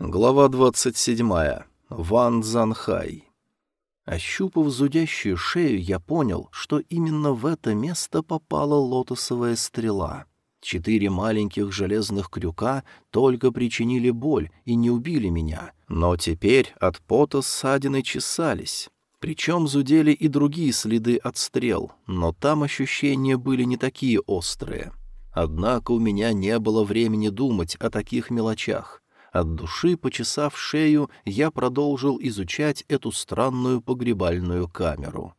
Глава 27. Ван Занхай. Ощупав зудящую шею, я понял, что именно в это место попала лотосовая стрела. Четыре маленьких железных крюка только причинили боль и не убили меня, но теперь от пота ссадины чесались. Причем зудели и другие следы от стрел, но там ощущения были не такие острые. Однако у меня не было времени думать о таких мелочах. От души, почесав шею, я продолжил изучать эту странную погребальную камеру.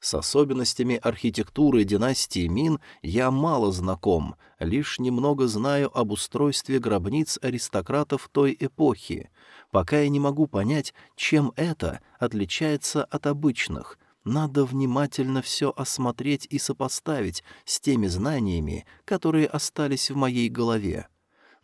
С особенностями архитектуры династии Мин я мало знаком, лишь немного знаю об устройстве гробниц аристократов той эпохи, пока я не могу понять, чем это отличается от обычных. Надо внимательно все осмотреть и сопоставить с теми знаниями, которые остались в моей голове.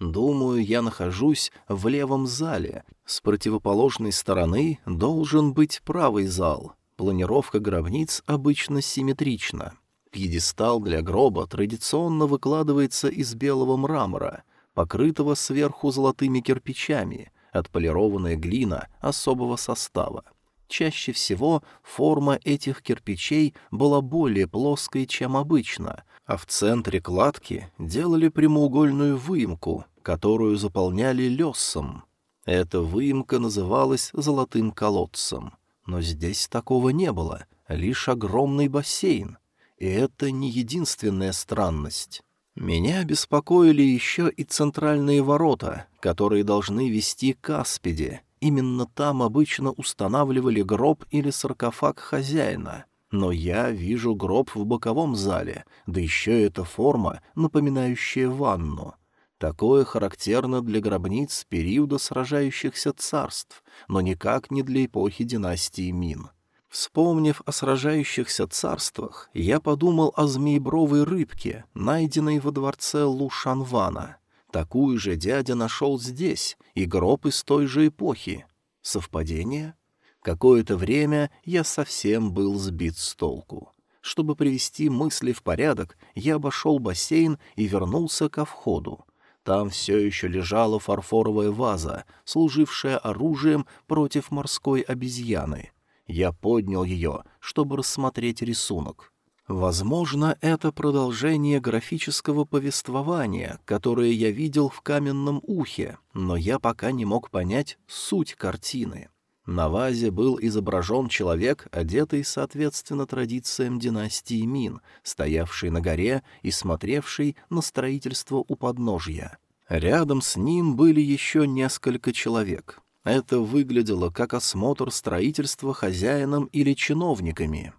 Думаю, я нахожусь в левом зале. С противоположной стороны должен быть правый зал. Планировка гробниц обычно симметрична. Пьедестал для гроба традиционно выкладывается из белого мрамора, покрытого сверху золотыми кирпичами, отполированная глина особого состава. Чаще всего форма этих кирпичей была более плоской, чем обычно, а в центре кладки делали прямоугольную выемку, которую заполняли лесом. Эта выемка называлась «золотым колодцем». Но здесь такого не было, лишь огромный бассейн. И это не единственная странность. Меня беспокоили еще и центральные ворота, которые должны вести к Аспиде. Именно там обычно устанавливали гроб или саркофаг хозяина — но я вижу гроб в боковом зале, да еще эта форма, напоминающая ванну. Такое характерно для гробниц периода сражающихся царств, но никак не для эпохи династии Мин. Вспомнив о сражающихся царствах, я подумал о змеебровой рыбке, найденной во дворце Лушанвана. Такую же дядя нашел здесь, и гроб из той же эпохи. Совпадение? Какое-то время я совсем был сбит с толку. Чтобы привести мысли в порядок, я обошел бассейн и вернулся ко входу. Там все еще лежала фарфоровая ваза, служившая оружием против морской обезьяны. Я поднял ее, чтобы рассмотреть рисунок. Возможно, это продолжение графического повествования, которое я видел в каменном ухе, но я пока не мог понять суть картины. На вазе был изображен человек, одетый соответственно традициям династии Мин, стоявший на горе и смотревший на строительство у подножья. Рядом с ним были еще несколько человек. Это выглядело как осмотр строительства хозяином или чиновниками.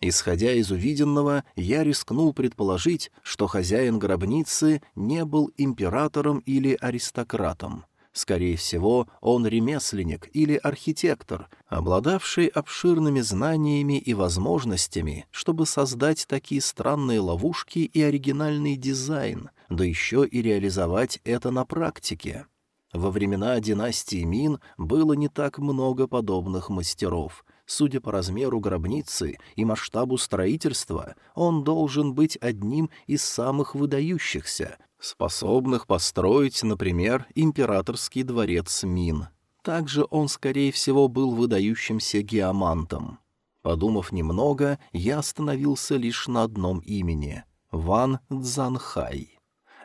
Исходя из увиденного, я рискнул предположить, что хозяин гробницы не был императором или аристократом. Скорее всего, он ремесленник или архитектор, обладавший обширными знаниями и возможностями, чтобы создать такие странные ловушки и оригинальный дизайн, да еще и реализовать это на практике. Во времена династии Мин было не так много подобных мастеров. Судя по размеру гробницы и масштабу строительства, он должен быть одним из самых выдающихся, способных построить, например, императорский дворец Мин. Также он, скорее всего, был выдающимся геомантом. Подумав немного, я остановился лишь на одном имени — Ван Цзанхай.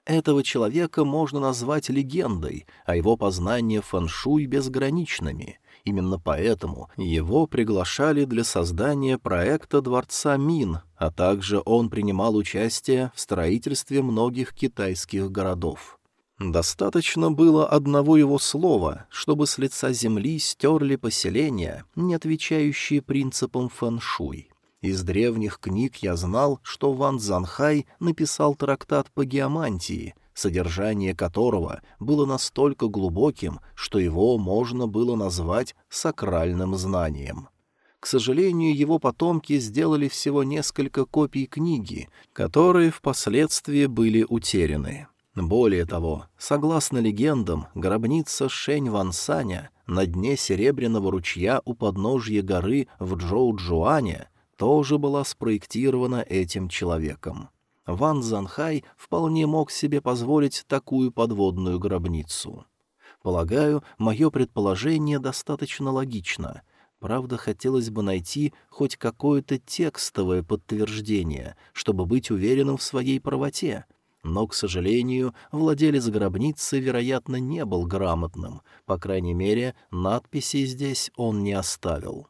Этого человека можно назвать легендой, а его познания фэншуй безграничными — Именно поэтому его приглашали для создания проекта Дворца Мин, а также он принимал участие в строительстве многих китайских городов. Достаточно было одного его слова, чтобы с лица земли стерли поселения, не отвечающие принципам фэншуй. Из древних книг я знал, что Ван Занхай написал трактат по геомантии, содержание которого было настолько глубоким, что его можно было назвать сакральным знанием. К сожалению, его потомки сделали всего несколько копий книги, которые впоследствии были утеряны. Более того, согласно легендам, гробница Шень Ван Саня на дне Серебряного ручья у подножья горы в Джоу-Джуане тоже была спроектирована этим человеком. Ван Занхай вполне мог себе позволить такую подводную гробницу. Полагаю, мое предположение достаточно логично. Правда, хотелось бы найти хоть какое-то текстовое подтверждение, чтобы быть уверенным в своей правоте. Но, к сожалению, владелец гробницы, вероятно, не был грамотным. По крайней мере, надписей здесь он не оставил.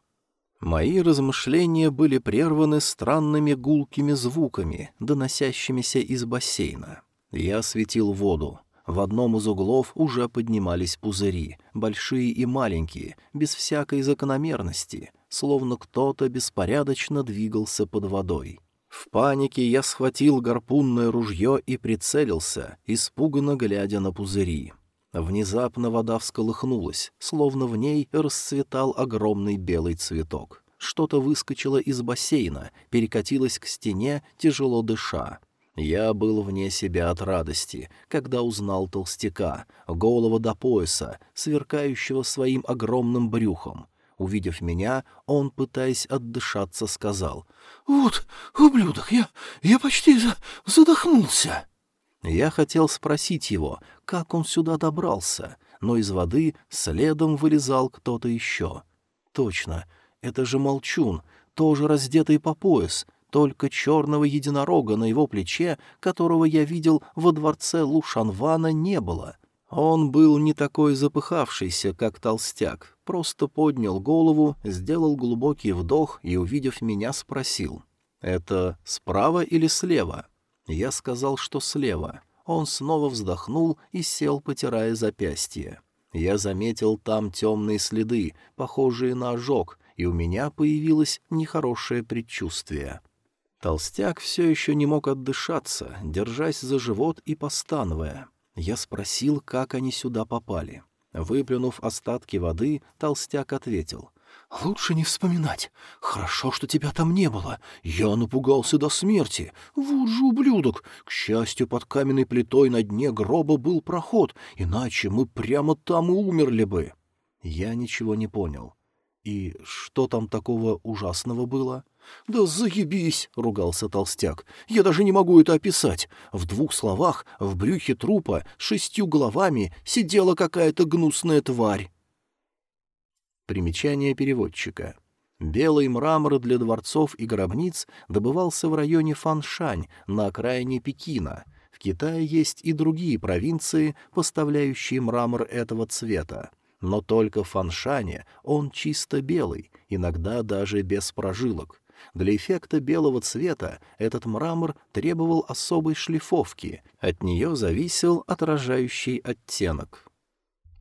Мои размышления были прерваны странными гулкими звуками, доносящимися из бассейна. Я светил воду. В одном из углов уже поднимались пузыри, большие и маленькие, без всякой закономерности, словно кто-то беспорядочно двигался под водой. В панике я схватил гарпунное ружье и прицелился, испуганно глядя на пузыри. Внезапно вода всколыхнулась, словно в ней расцветал огромный белый цветок. Что-то выскочило из бассейна, перекатилось к стене, тяжело дыша. Я был вне себя от радости, когда узнал толстяка, голого до пояса, сверкающего своим огромным брюхом. Увидев меня, он, пытаясь отдышаться, сказал, «Вот, ублюдок, я, я почти за, задохнулся». Я хотел спросить его, как он сюда добрался, но из воды следом вылезал кто-то еще. Точно, это же Молчун, тоже раздетый по пояс, только черного единорога на его плече, которого я видел во дворце Лушанвана, не было. Он был не такой запыхавшийся, как толстяк, просто поднял голову, сделал глубокий вдох и, увидев меня, спросил. «Это справа или слева?» Я сказал, что слева. Он снова вздохнул и сел, потирая запястье. Я заметил там темные следы, похожие на ожог, и у меня появилось нехорошее предчувствие. Толстяк все еще не мог отдышаться, держась за живот и постановая. Я спросил, как они сюда попали. Выплюнув остатки воды, толстяк ответил. «Лучше не вспоминать. Хорошо, что тебя там не было. Я напугался до смерти. Вот же ублюдок! К счастью, под каменной плитой на дне гроба был проход, иначе мы прямо там и умерли бы». Я ничего не понял. «И что там такого ужасного было?» «Да заебись!» — ругался толстяк. «Я даже не могу это описать. В двух словах, в брюхе трупа шестью головами сидела какая-то гнусная тварь». Примечание переводчика. Белый мрамор для дворцов и гробниц добывался в районе Фаншань, на окраине Пекина. В Китае есть и другие провинции, поставляющие мрамор этого цвета. Но только в Фаншане он чисто белый, иногда даже без прожилок. Для эффекта белого цвета этот мрамор требовал особой шлифовки, от нее зависел отражающий оттенок.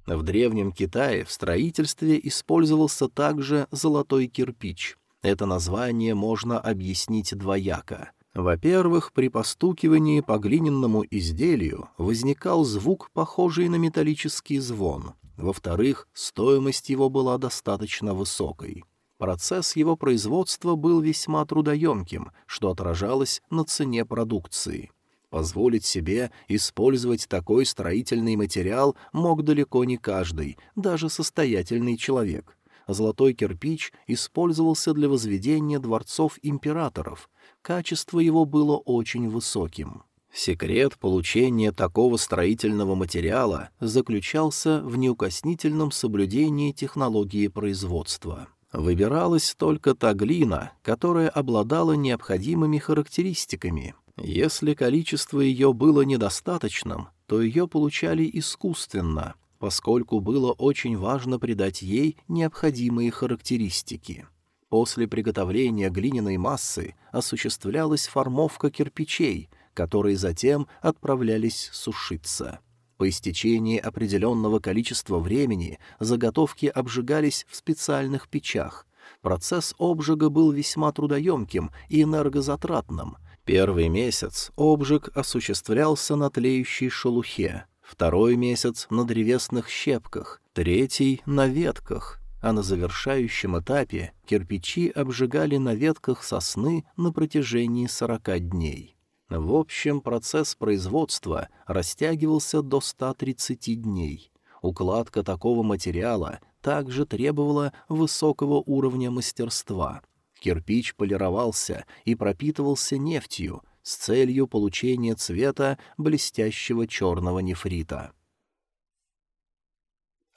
В Древнем Китае в строительстве использовался также золотой кирпич. Это название можно объяснить двояко. Во-первых, при постукивании по глиняному изделию возникал звук, похожий на металлический звон. Во-вторых, стоимость его была достаточно высокой. Процесс его производства был весьма трудоемким, что отражалось на цене продукции. Позволить себе использовать такой строительный материал мог далеко не каждый, даже состоятельный человек. Золотой кирпич использовался для возведения дворцов императоров. Качество его было очень высоким. Секрет получения такого строительного материала заключался в неукоснительном соблюдении технологии производства. Выбиралась только та глина, которая обладала необходимыми характеристиками. Если количество ее было недостаточным, то ее получали искусственно, поскольку было очень важно придать ей необходимые характеристики. После приготовления глиняной массы осуществлялась формовка кирпичей, которые затем отправлялись сушиться. По истечении определенного количества времени заготовки обжигались в специальных печах. Процесс обжига был весьма трудоемким и энергозатратным. Первый месяц обжиг осуществлялся на тлеющей шелухе, второй месяц — на древесных щепках, третий — на ветках, а на завершающем этапе кирпичи обжигали на ветках сосны на протяжении сорока дней. В общем, процесс производства растягивался до 130 дней. Укладка такого материала также требовала высокого уровня мастерства. Кирпич полировался и пропитывался нефтью с целью получения цвета блестящего черного нефрита.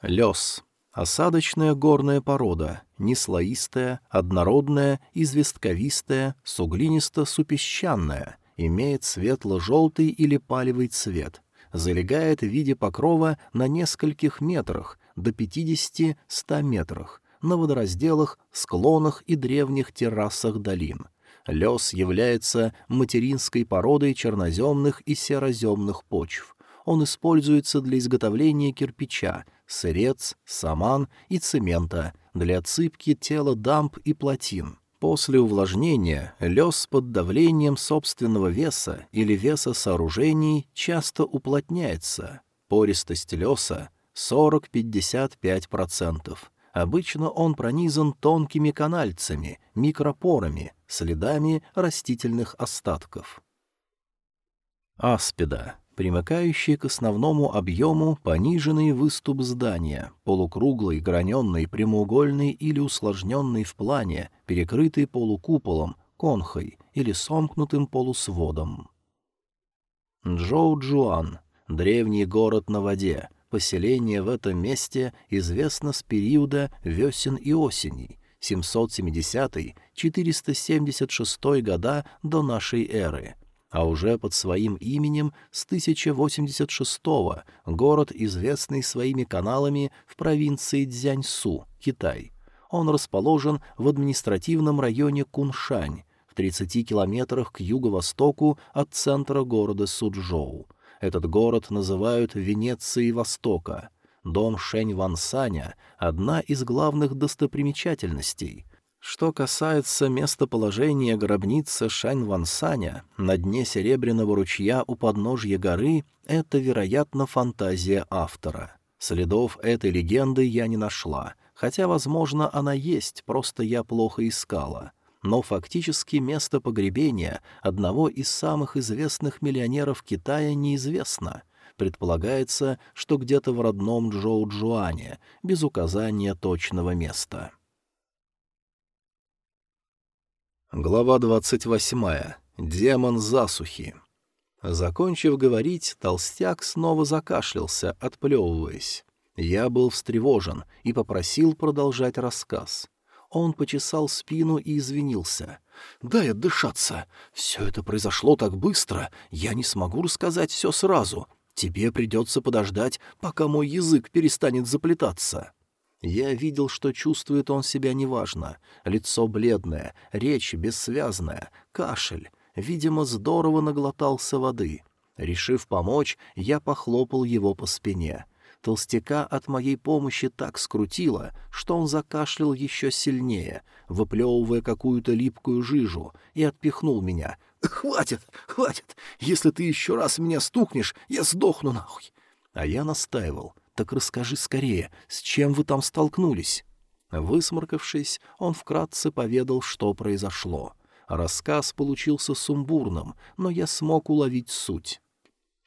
Лес. Осадочная горная порода, неслоистая, однородная, известковистая, суглинисто-супесчанная, имеет светло-желтый или палевый цвет, залегает в виде покрова на нескольких метрах, до 50-100 метрах, на водоразделах, склонах и древних террасах долин. Лес является материнской породой черноземных и сероземных почв. Он используется для изготовления кирпича, сырец, саман и цемента, для отсыпки тела дамб и плотин. После увлажнения лес под давлением собственного веса или веса сооружений часто уплотняется. Пористость леса 40-55%. Обычно он пронизан тонкими канальцами, микропорами, следами растительных остатков. Аспида примыкающий к основному объему пониженный выступ здания, полукруглый, граненный, прямоугольный или усложненный в плане, перекрытый полукуполом, конхой или сомкнутым полусводом. Джоу-Джуан — древний город на воде, поселение в этом месте известно с периода весен и осеней, 770-476 года до нашей эры — а уже под своим именем с 1086-го года, известный своими каналами в провинции Цзяньсу, Китай. Он расположен в административном районе Куншань, в 30 километрах к юго-востоку от центра города Суджоу. Этот город называют Венецией Востока. Дом Шэнь Вансаня — одна из главных достопримечательностей — что касается местоположения гробницы Шань-Вансаня на дне Серебряного ручья у подножья горы, это, вероятно, фантазия автора. Следов этой легенды я не нашла, хотя, возможно, она есть, просто я плохо искала. Но фактически место погребения одного из самых известных миллионеров Китая неизвестно. Предполагается, что где-то в родном Джоу-Джуане, без указания точного места. Глава двадцать восьмая. Демон засухи. Закончив говорить, толстяк снова закашлялся, отплевываясь. Я был встревожен и попросил продолжать рассказ. Он почесал спину и извинился. «Дай отдышаться. Все это произошло так быстро, я не смогу рассказать все сразу. Тебе придется подождать, пока мой язык перестанет заплетаться». Я видел, что чувствует он себя неважно. Лицо бледное, речь бессвязная, кашель. Видимо, здорово наглотался воды. Решив помочь, я похлопал его по спине. Толстяка от моей помощи так скрутило, что он закашлял еще сильнее, выплевывая какую-то липкую жижу, и отпихнул меня. «Хватит, хватит! Если ты еще раз меня стукнешь, я сдохну нахуй!» А я настаивал. Так расскажи скорее, с чем вы там столкнулись?» Высморкавшись, он вкратце поведал, что произошло. Рассказ получился сумбурным, но я смог уловить суть.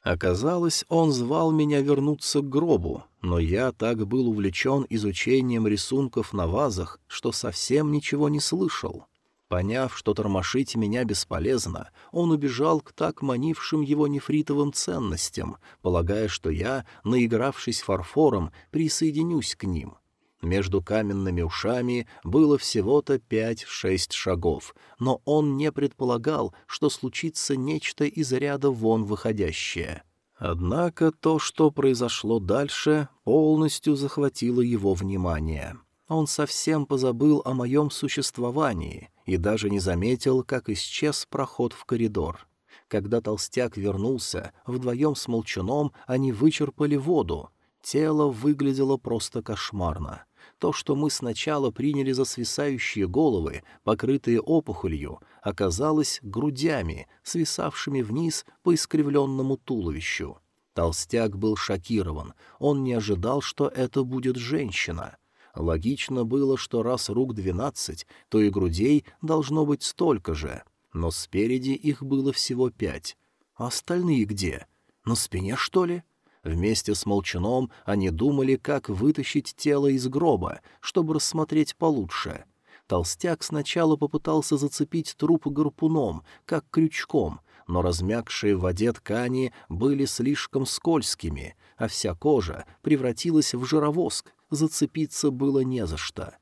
Оказалось, он звал меня вернуться к гробу, но я так был увлечен изучением рисунков на вазах, что совсем ничего не слышал. Поняв, что тормошить меня бесполезно, он убежал к так манившим его нефритовым ценностям, полагая, что я, наигравшись фарфором, присоединюсь к ним. Между каменными ушами было всего-то пять-шесть шагов, но он не предполагал, что случится нечто из ряда вон выходящее. Однако то, что произошло дальше, полностью захватило его внимание. Он совсем позабыл о моем существовании — и даже не заметил, как исчез проход в коридор. Когда толстяк вернулся, вдвоем с молчуном они вычерпали воду. Тело выглядело просто кошмарно. То, что мы сначала приняли за свисающие головы, покрытые опухолью, оказалось грудями, свисавшими вниз по искривленному туловищу. Толстяк был шокирован, он не ожидал, что это будет женщина — Логично было, что раз рук двенадцать, то и грудей должно быть столько же. Но спереди их было всего пять. А остальные где? На спине, что ли? Вместе с Молчаном они думали, как вытащить тело из гроба, чтобы рассмотреть получше. Толстяк сначала попытался зацепить труп гарпуном, как крючком, но размягшие в воде ткани были слишком скользкими, а вся кожа превратилась в жировоск, зацепиться было не за что.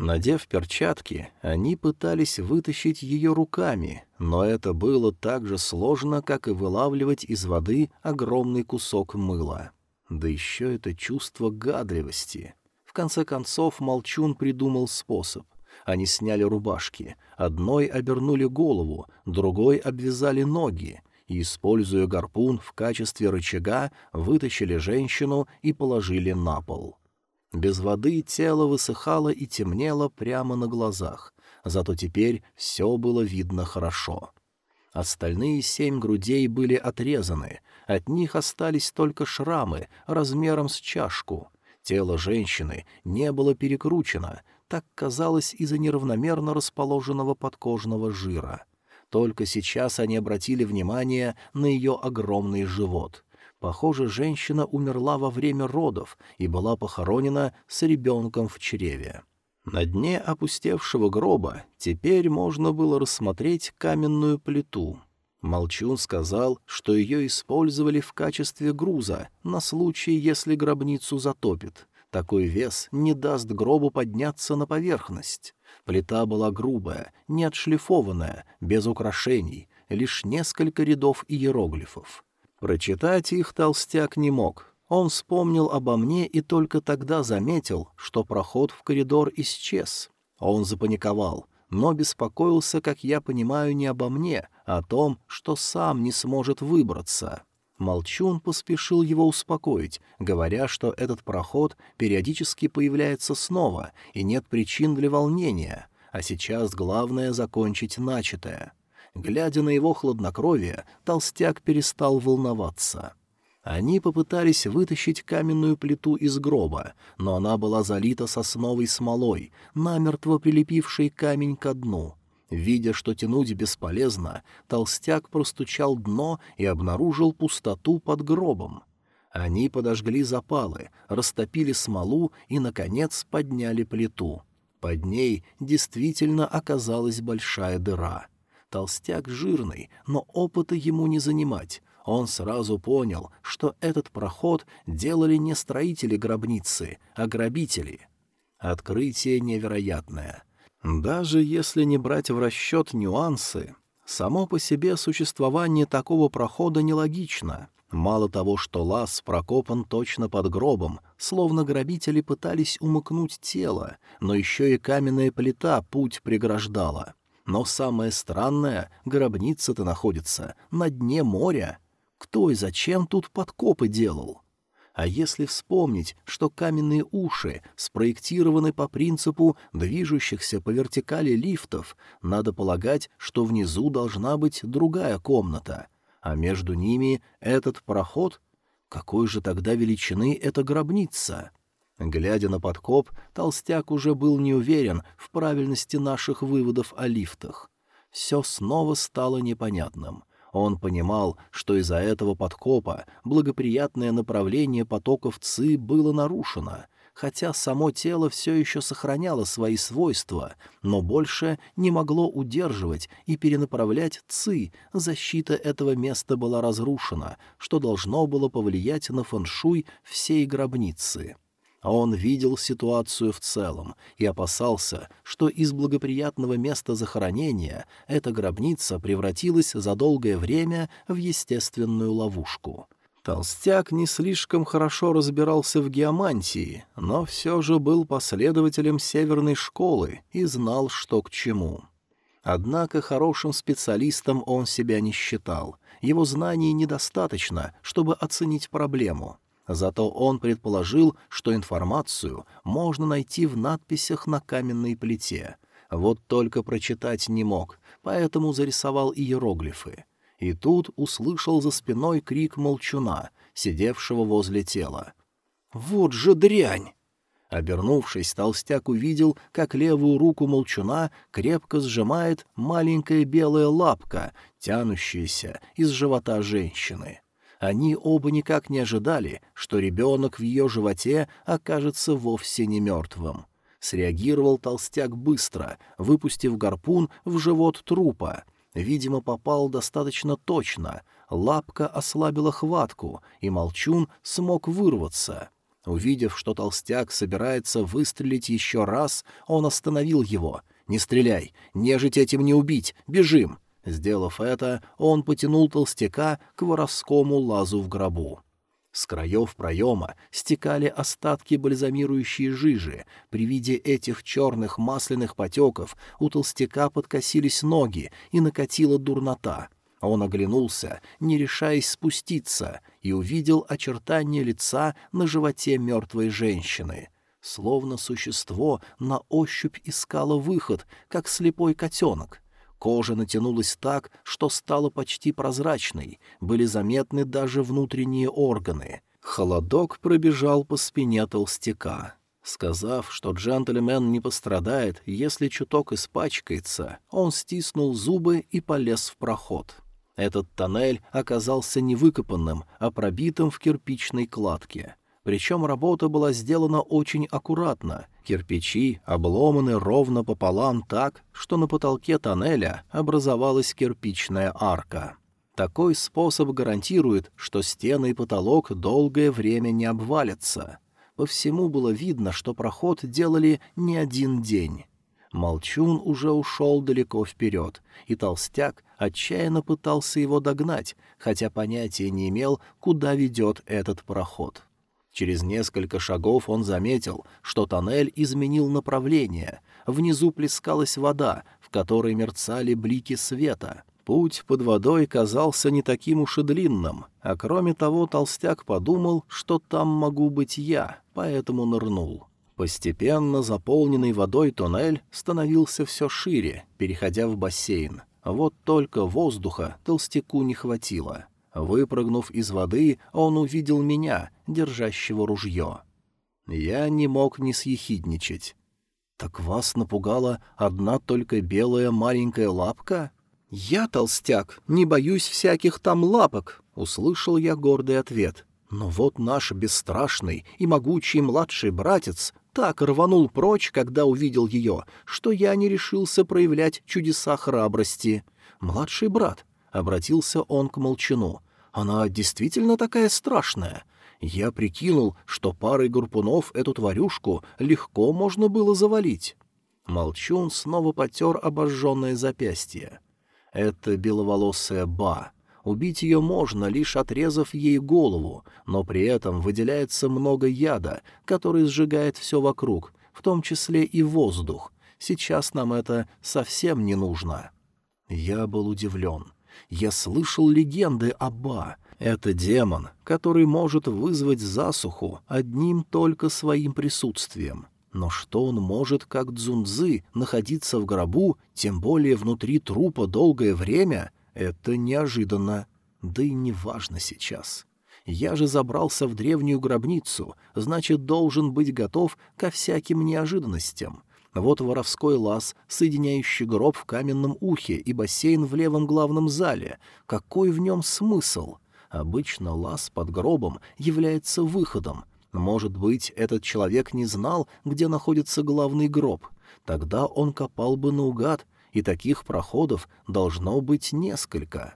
Надев перчатки, они пытались вытащить ее руками, но это было так же сложно, как и вылавливать из воды огромный кусок мыла. Да еще это чувство гадливости. В конце концов Молчун придумал способ. Они сняли рубашки, одной обернули голову, другой обвязали ноги, и, используя гарпун в качестве рычага, вытащили женщину и положили на пол. Без воды тело высыхало и темнело прямо на глазах, зато теперь все было видно хорошо. Остальные семь грудей были отрезаны, от них остались только шрамы размером с чашку. Тело женщины не было перекручено, так казалось из-за неравномерно расположенного подкожного жира. Только сейчас они обратили внимание на ее огромный живот. Похоже, женщина умерла во время родов и была похоронена с ребенком в чреве. На дне опустевшего гроба теперь можно было рассмотреть каменную плиту. Молчун сказал, что ее использовали в качестве груза на случай, если гробницу затопит. Такой вес не даст гробу подняться на поверхность. Плита была грубая, не отшлифованная, без украшений, лишь несколько рядов иероглифов. Прочитать их толстяк не мог. Он вспомнил обо мне и только тогда заметил, что проход в коридор исчез. Он запаниковал, но беспокоился, как я понимаю, не обо мне, а о том, что сам не сможет выбраться. Молчун поспешил его успокоить, говоря, что этот проход периодически появляется снова, и нет причин для волнения, а сейчас главное — закончить начатое. Глядя на его хладнокровие, толстяк перестал волноваться. Они попытались вытащить каменную плиту из гроба, но она была залита сосновой смолой, намертво прилепившей камень ко дну — Видя, что тянуть бесполезно, толстяк простучал дно и обнаружил пустоту под гробом. Они подожгли запалы, растопили смолу и, наконец, подняли плиту. Под ней действительно оказалась большая дыра. Толстяк жирный, но опыта ему не занимать. Он сразу понял, что этот проход делали не строители гробницы, а грабители. Открытие невероятное — даже если не брать в расчет нюансы, само по себе существование такого прохода нелогично. Мало того, что лаз прокопан точно под гробом, словно грабители пытались умыкнуть тело, но еще и каменная плита путь преграждала. Но самое странное, гробница-то находится на дне моря. Кто и зачем тут подкопы делал? А если вспомнить, что каменные уши спроектированы по принципу движущихся по вертикали лифтов, надо полагать, что внизу должна быть другая комната, а между ними этот проход? Какой же тогда величины эта гробница? Глядя на подкоп, толстяк уже был не уверен в правильности наших выводов о лифтах. Все снова стало непонятным. Он понимал, что из-за этого подкопа благоприятное направление потоков ЦИ было нарушено, хотя само тело все еще сохраняло свои свойства, но больше не могло удерживать и перенаправлять ЦИ, защита этого места была разрушена, что должно было повлиять на фэншуй всей гробницы. А он видел ситуацию в целом и опасался, что из благоприятного места захоронения эта гробница превратилась за долгое время в естественную ловушку. Толстяк не слишком хорошо разбирался в геомантии, но все же был последователем северной школы и знал, что к чему. Однако хорошим специалистом он себя не считал. Его знаний недостаточно, чтобы оценить проблему — Зато он предположил, что информацию можно найти в надписях на каменной плите. Вот только прочитать не мог, поэтому зарисовал иероглифы. И тут услышал за спиной крик молчуна, сидевшего возле тела. «Вот же дрянь!» Обернувшись, толстяк увидел, как левую руку молчуна крепко сжимает маленькая белая лапка, тянущаяся из живота женщины. Они оба никак не ожидали, что ребенок в ее животе окажется вовсе не мертвым. Среагировал толстяк быстро, выпустив гарпун в живот трупа. Видимо, попал достаточно точно. Лапка ослабила хватку, и молчун смог вырваться. Увидев, что толстяк собирается выстрелить еще раз, он остановил его. «Не стреляй! Нежить этим не убить! Бежим!» Сделав это, он потянул толстяка к воровскому лазу в гробу. С краев проема стекали остатки бальзамирующей жижи. При виде этих черных масляных потеков у толстяка подкосились ноги и накатила дурнота. Он оглянулся, не решаясь спуститься, и увидел очертания лица на животе мертвой женщины. Словно существо на ощупь искало выход, как слепой котенок — Кожа натянулась так, что стала почти прозрачной, были заметны даже внутренние органы. Холодок пробежал по спине толстяка. Сказав, что джентльмен не пострадает, если чуток испачкается, он стиснул зубы и полез в проход. Этот тоннель оказался не выкопанным, а пробитым в кирпичной кладке. Причем работа была сделана очень аккуратно. Кирпичи обломаны ровно пополам так, что на потолке тоннеля образовалась кирпичная арка. Такой способ гарантирует, что стены и потолок долгое время не обвалятся. По всему было видно, что проход делали не один день. Молчун уже ушел далеко вперед, и толстяк отчаянно пытался его догнать, хотя понятия не имел, куда ведет этот проход. Через несколько шагов он заметил, что тоннель изменил направление. Внизу плескалась вода, в которой мерцали блики света. Путь под водой казался не таким уж и длинным, а кроме того толстяк подумал, что там могу быть я, поэтому нырнул. Постепенно заполненный водой туннель становился все шире, переходя в бассейн. Вот только воздуха толстяку не хватило. Выпрыгнув из воды, он увидел меня, держащего ружье. Я не мог не съехидничать. «Так вас напугала одна только белая маленькая лапка?» «Я, толстяк, не боюсь всяких там лапок», — услышал я гордый ответ. «Но вот наш бесстрашный и могучий младший братец так рванул прочь, когда увидел ее, что я не решился проявлять чудеса храбрости. Младший брат, — обратился он к молчану. «Она действительно такая страшная. Я прикинул, что парой гарпунов эту тварюшку легко можно было завалить». Молчун снова потер обожженное запястье. «Это беловолосая Ба. Убить ее можно, лишь отрезав ей голову, но при этом выделяется много яда, который сжигает все вокруг, в том числе и воздух. Сейчас нам это совсем не нужно». Я был удивлен. Я слышал легенды о Ба. Это демон, который может вызвать засуху одним только своим присутствием. Но что он может, как Дзунзы, находиться в гробу, тем более внутри трупа долгое время, это неожиданно. Да и не важно сейчас. Я же забрался в древнюю гробницу, значит, должен быть готов ко всяким неожиданностям. Вот воровской лаз, соединяющий гроб в каменном ухе и бассейн в левом главном зале. Какой в нем смысл? Обычно лаз под гробом является выходом. Может быть, этот человек не знал, где находится главный гроб. Тогда он копал бы наугад, и таких проходов должно быть несколько.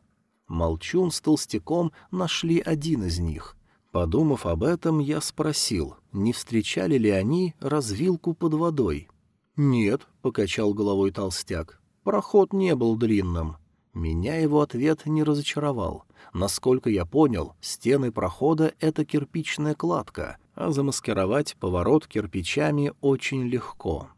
Молчун с толстяком нашли один из них. Подумав об этом, я спросил, не встречали ли они развилку под водой. «Нет», — покачал головой толстяк, — «проход не был длинным». Меня его ответ не разочаровал. Насколько я понял, стены прохода — это кирпичная кладка, а замаскировать поворот кирпичами очень легко.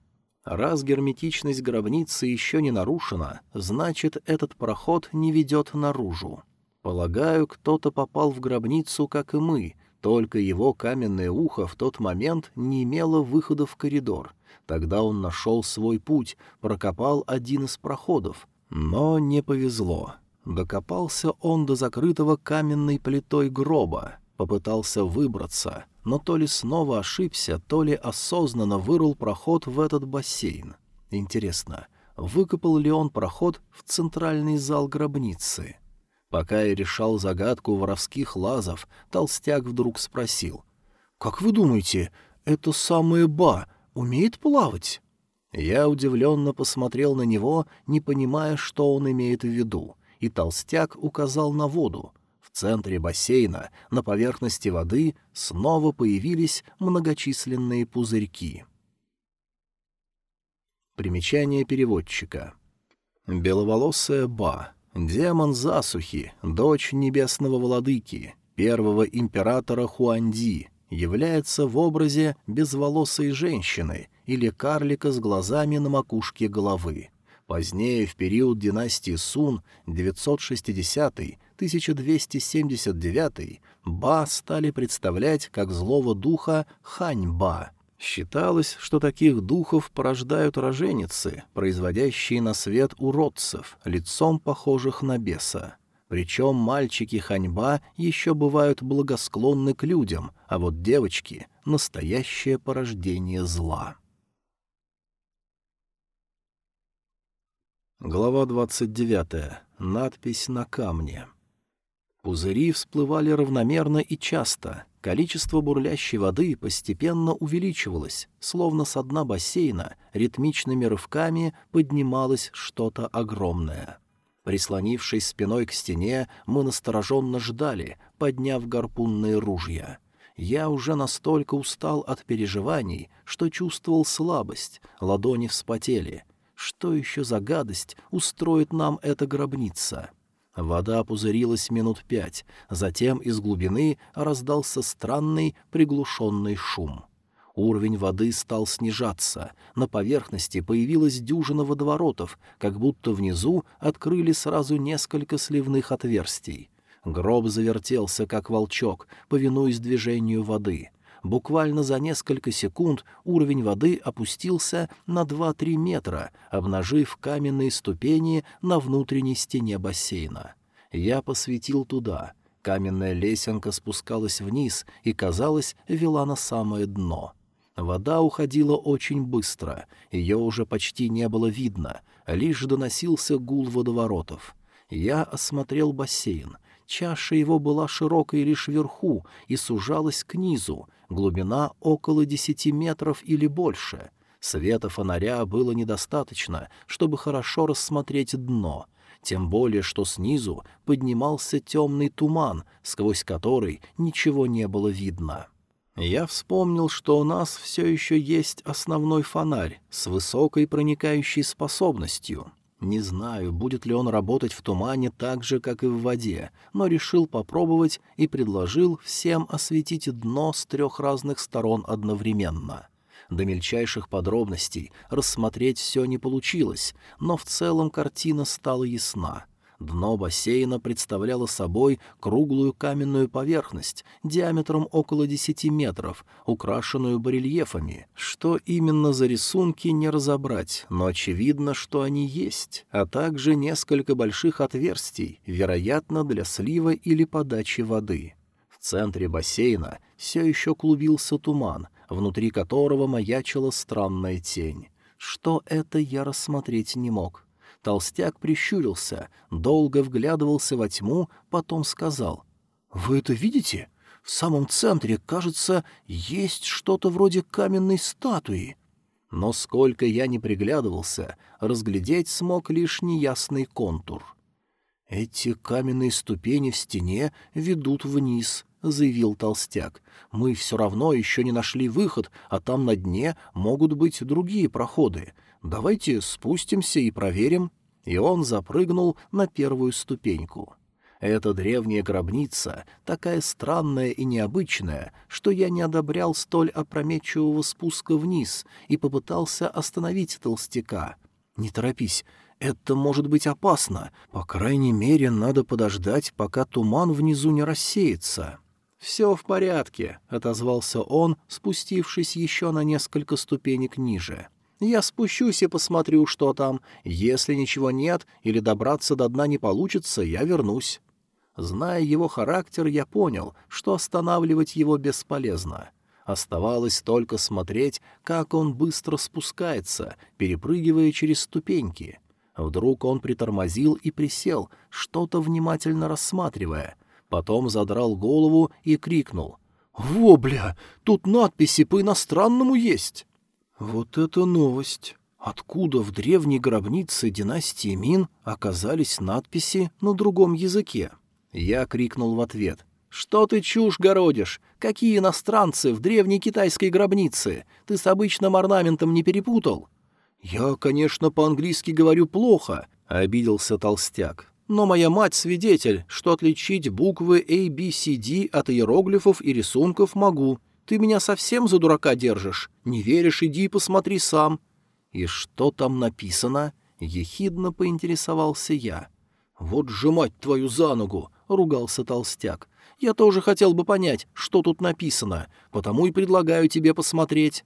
Раз герметичность гробницы еще не нарушена, значит, этот проход не ведет наружу. Полагаю, кто-то попал в гробницу, как и мы, только его каменное ухо в тот момент не имело выхода в коридор — Тогда он нашел свой путь, прокопал один из проходов. Но не повезло. Докопался он до закрытого каменной плитой гроба, попытался выбраться, но то ли снова ошибся, то ли осознанно вырыл проход в этот бассейн. Интересно, выкопал ли он проход в центральный зал гробницы? Пока я решал загадку воровских лазов, толстяк вдруг спросил. «Как вы думаете, это самое Ба умеет плавать?» Я удивленно посмотрел на него, не понимая, что он имеет в виду, и толстяк указал на воду. В центре бассейна, на поверхности воды, снова появились многочисленные пузырьки. Примечание переводчика. Беловолосая Ба, демон засухи, дочь небесного владыки, первого императора Хуанди, является в образе безволосой женщины или карлика с глазами на макушке головы. Позднее, в период династии Сун, 960-1279, Ба стали представлять как злого духа Хань-Ба. Считалось, что таких духов порождают роженицы, производящие на свет уродцев, лицом похожих на беса. Причем мальчики Ханьба еще бывают благосклонны к людям, а вот девочки — настоящее порождение зла. Глава 29. Надпись на камне. Пузыри всплывали равномерно и часто. Количество бурлящей воды постепенно увеличивалось, словно с дна бассейна ритмичными рывками поднималось что-то огромное. Прислонившись спиной к стене, мы настороженно ждали, подняв гарпунные ружья. Я уже настолько устал от переживаний, что чувствовал слабость, ладони вспотели. Что еще за гадость устроит нам эта гробница? Вода пузырилась минут пять, затем из глубины раздался странный приглушенный шум. Уровень воды стал снижаться, на поверхности появилась дюжина водоворотов, как будто внизу открыли сразу несколько сливных отверстий. Гроб завертелся, как волчок, повинуясь движению воды. Буквально за несколько секунд уровень воды опустился на 2-3 метра, обнажив каменные ступени на внутренней стене бассейна. Я посветил туда. Каменная лесенка спускалась вниз и, казалось, вела на самое дно — Вода уходила очень быстро, ее уже почти не было видно, лишь доносился гул водоворотов. Я осмотрел бассейн. Чаша его была широкой лишь вверху и сужалась к низу, глубина около десяти метров или больше. Света фонаря было недостаточно, чтобы хорошо рассмотреть дно, тем более что снизу поднимался темный туман, сквозь который ничего не было видно. Я вспомнил, что у нас все еще есть основной фонарь с высокой проникающей способностью. Не знаю, будет ли он работать в тумане так же, как и в воде, но решил попробовать и предложил всем осветить дно с трех разных сторон одновременно. До мельчайших подробностей рассмотреть все не получилось, но в целом картина стала ясна — Дно бассейна представляло собой круглую каменную поверхность диаметром около 10 метров, украшенную барельефами. Что именно за рисунки, не разобрать, но очевидно, что они есть, а также несколько больших отверстий, вероятно, для слива или подачи воды. В центре бассейна все еще клубился туман, внутри которого маячила странная тень. Что это, я рассмотреть не мог. Толстяк прищурился, долго вглядывался во тьму, потом сказал. «Вы это видите? В самом центре, кажется, есть что-то вроде каменной статуи». Но сколько я не приглядывался, разглядеть смог лишь неясный контур. «Эти каменные ступени в стене ведут вниз», — заявил толстяк. «Мы все равно еще не нашли выход, а там на дне могут быть другие проходы. Давайте спустимся и проверим». И он запрыгнул на первую ступеньку. Эта древняя гробница такая странная и необычная, что я не одобрял столь опрометчивого спуска вниз и попытался остановить толстяка. «Не торопись, это может быть опасно. По крайней мере, надо подождать, пока туман внизу не рассеется». «Все в порядке», — отозвался он, спустившись еще на несколько ступенек ниже. Я спущусь и посмотрю, что там. Если ничего нет или добраться до дна не получится, я вернусь. Зная его характер, я понял, что останавливать его бесполезно. Оставалось только смотреть, как он быстро спускается, перепрыгивая через ступеньки. Вдруг он притормозил и присел, что-то внимательно рассматривая. Потом задрал голову и крикнул. «Во, бля, тут надписи по-иностранному есть!» «Вот это новость! Откуда в древней гробнице династии Мин оказались надписи на другом языке? Я крикнул в ответ. «Что ты чушь городишь? Какие иностранцы в древней китайской гробнице? Ты с обычным орнаментом не перепутал?» «Я, конечно, по-английски говорю плохо», — обиделся толстяк. «Но моя мать свидетель, что отличить буквы A, B, C, D от иероглифов и рисунков могу. Ты меня совсем за дурака держишь? Не веришь, иди и посмотри сам». «И что там написано?» — ехидно поинтересовался я. «Вот сжимать твою за ногу!» — ругался толстяк. «Я тоже хотел бы понять, что тут написано, потому и предлагаю тебе посмотреть».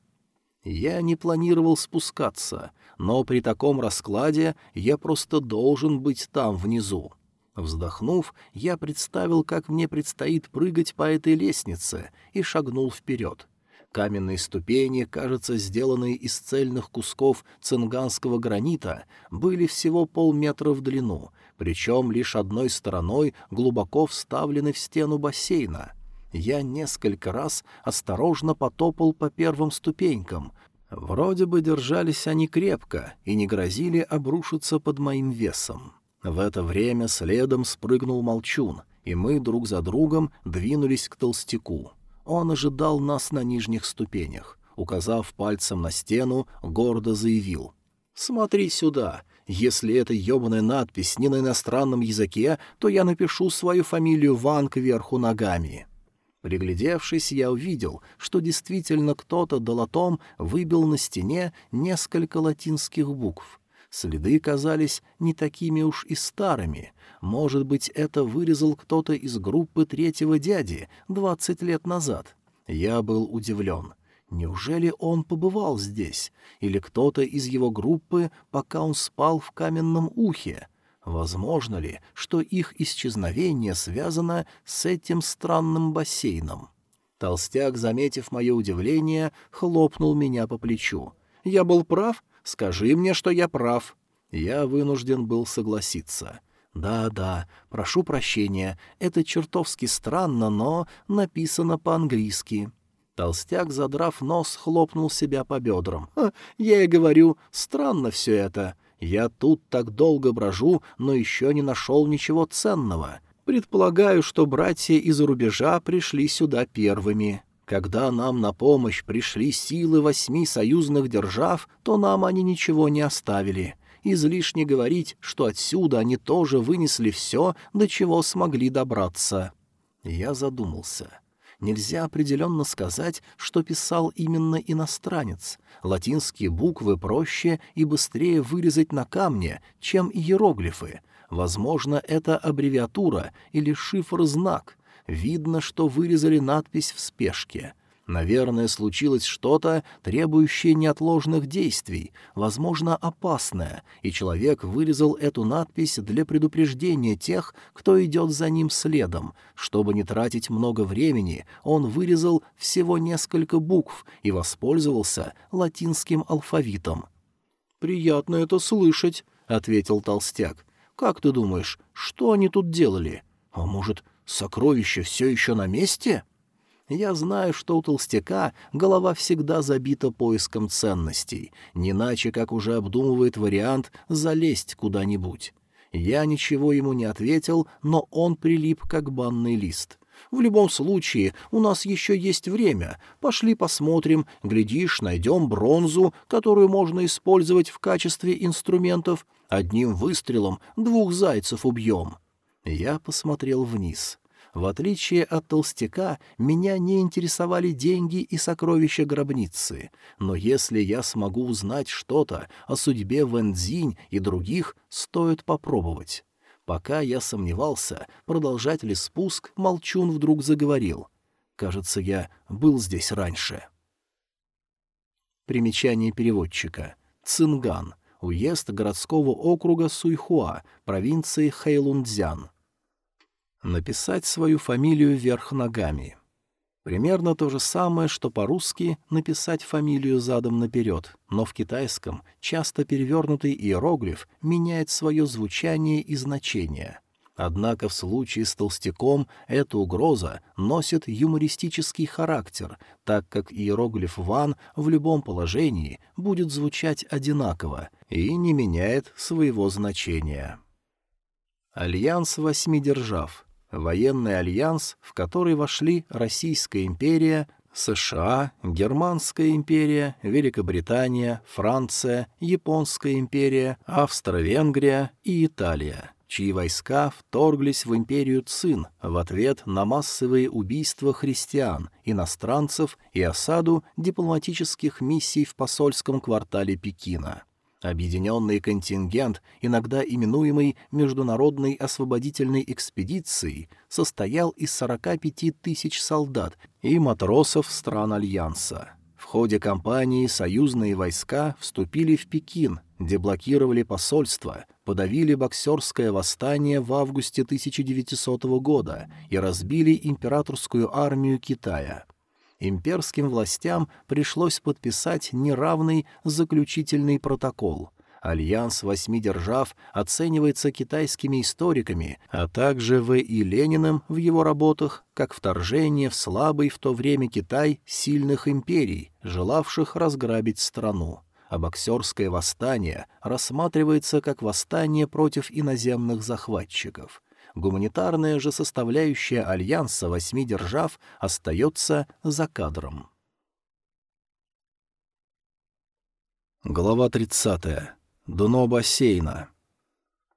Я не планировал спускаться, но при таком раскладе я просто должен быть там внизу. Вздохнув, я представил, как мне предстоит прыгать по этой лестнице, и шагнул вперед. Каменные ступени, кажется, сделанные из цельных кусков цинганского гранита, были всего полметра в длину, причем лишь одной стороной глубоко вставлены в стену бассейна. Я несколько раз осторожно потопал по первым ступенькам. Вроде бы держались они крепко и не грозили обрушиться под моим весом. В это время следом спрыгнул молчун, и мы друг за другом двинулись к толстяку. Он ожидал нас на нижних ступенях. Указав пальцем на стену, гордо заявил. «Смотри сюда. Если эта ёбаная надпись не на иностранном языке, то я напишу свою фамилию Ван кверху ногами». Приглядевшись, я увидел, что действительно кто-то долотом выбил на стене несколько латинских букв. Следы казались не такими уж и старыми. Может быть, это вырезал кто-то из группы третьего дяди двадцать лет назад. Я был удивлен. Неужели он побывал здесь? Или кто-то из его группы, пока он спал в каменном ухе? Возможно ли, что их исчезновение связано с этим странным бассейном? Толстяк, заметив мое удивление, хлопнул меня по плечу. «Я был прав? Скажи мне, что я прав». Я вынужден был согласиться. «Да-да, прошу прощения, это чертовски странно, но написано по-английски». Толстяк, задрав нос, хлопнул себя по бедрам. «Я и говорю, странно все это. Я тут так долго брожу, но еще не нашел ничего ценного. Предполагаю, что братья из-за рубежа пришли сюда первыми». Когда нам на помощь пришли силы восьми союзных держав, то нам они ничего не оставили. Излишне говорить, что отсюда они тоже вынесли все, до чего смогли добраться. Я задумался. Нельзя определенно сказать, что писал именно иностранец. Латинские буквы проще и быстрее вырезать на камне, чем иероглифы. Возможно, это аббревиатура или шифр-знак — Видно, что вырезали надпись в спешке. Наверное, случилось что-то, требующее неотложных действий, возможно, опасное, и человек вырезал эту надпись для предупреждения тех, кто идет за ним следом. Чтобы не тратить много времени, он вырезал всего несколько букв и воспользовался латинским алфавитом. «Приятно это слышать», — ответил толстяк. «Как ты думаешь, что они тут делали? А может, Сокровище все еще на месте? Я знаю, что у толстяка голова всегда забита поиском ценностей, не иначе как уже обдумывает вариант залезть куда-нибудь. Я ничего ему не ответил, но он прилип как банный лист. В любом случае, у нас еще есть время. Пошли посмотрим, глядишь, найдем бронзу, которую можно использовать в качестве инструментов. Одним выстрелом двух зайцев убьем. Я посмотрел вниз. В отличие от толстяка, меня не интересовали деньги и сокровища гробницы, но если я смогу узнать что-то о судьбе Вэнзинь и других, стоит попробовать. Пока я сомневался, продолжать ли спуск, Молчун вдруг заговорил. «Кажется, я был здесь раньше». Примечание переводчика. Цинган. Уезд городского округа Суйхуа, провинции Хэйлунцзян. Написать свою фамилию вверх ногами. Примерно то же самое, что по-русски написать фамилию задом наперед, но в китайском часто перевернутый иероглиф меняет свое звучание и значение. Однако в случае с толстяком эта угроза носит юмористический характер, так как иероглиф «ван» в любом положении будет звучать одинаково и не меняет своего значения. Альянс восьми держав — военный альянс, в который вошли Российская империя, США, Германская империя, Великобритания, Франция, Японская империя, Австро-Венгрия и Италия — чьи войска вторглись в империю Цин в ответ на массовые убийства христиан, иностранцев и осаду дипломатических миссий в посольском квартале Пекина. Объединенный контингент, иногда именуемый Международной освободительной экспедицией, состоял из 45 тысяч солдат и матросов стран Альянса. В ходе кампании союзные войска вступили в Пекин, деблокировали посольство, подавили боксерское восстание в августе 1900 года и разбили императорскую армию Китая. Имперским властям пришлось подписать неравный заключительный протокол. Альянс восьми держав оценивается китайскими историками, а также В. И. Лениным в его работах как вторжение в слабый в то время Китай сильных империй, желавших разграбить страну а боксерское восстание рассматривается как восстание против иноземных захватчиков. Гуманитарная же составляющая альянса восьми держав остается за кадром. Глава 30. Дно бассейна.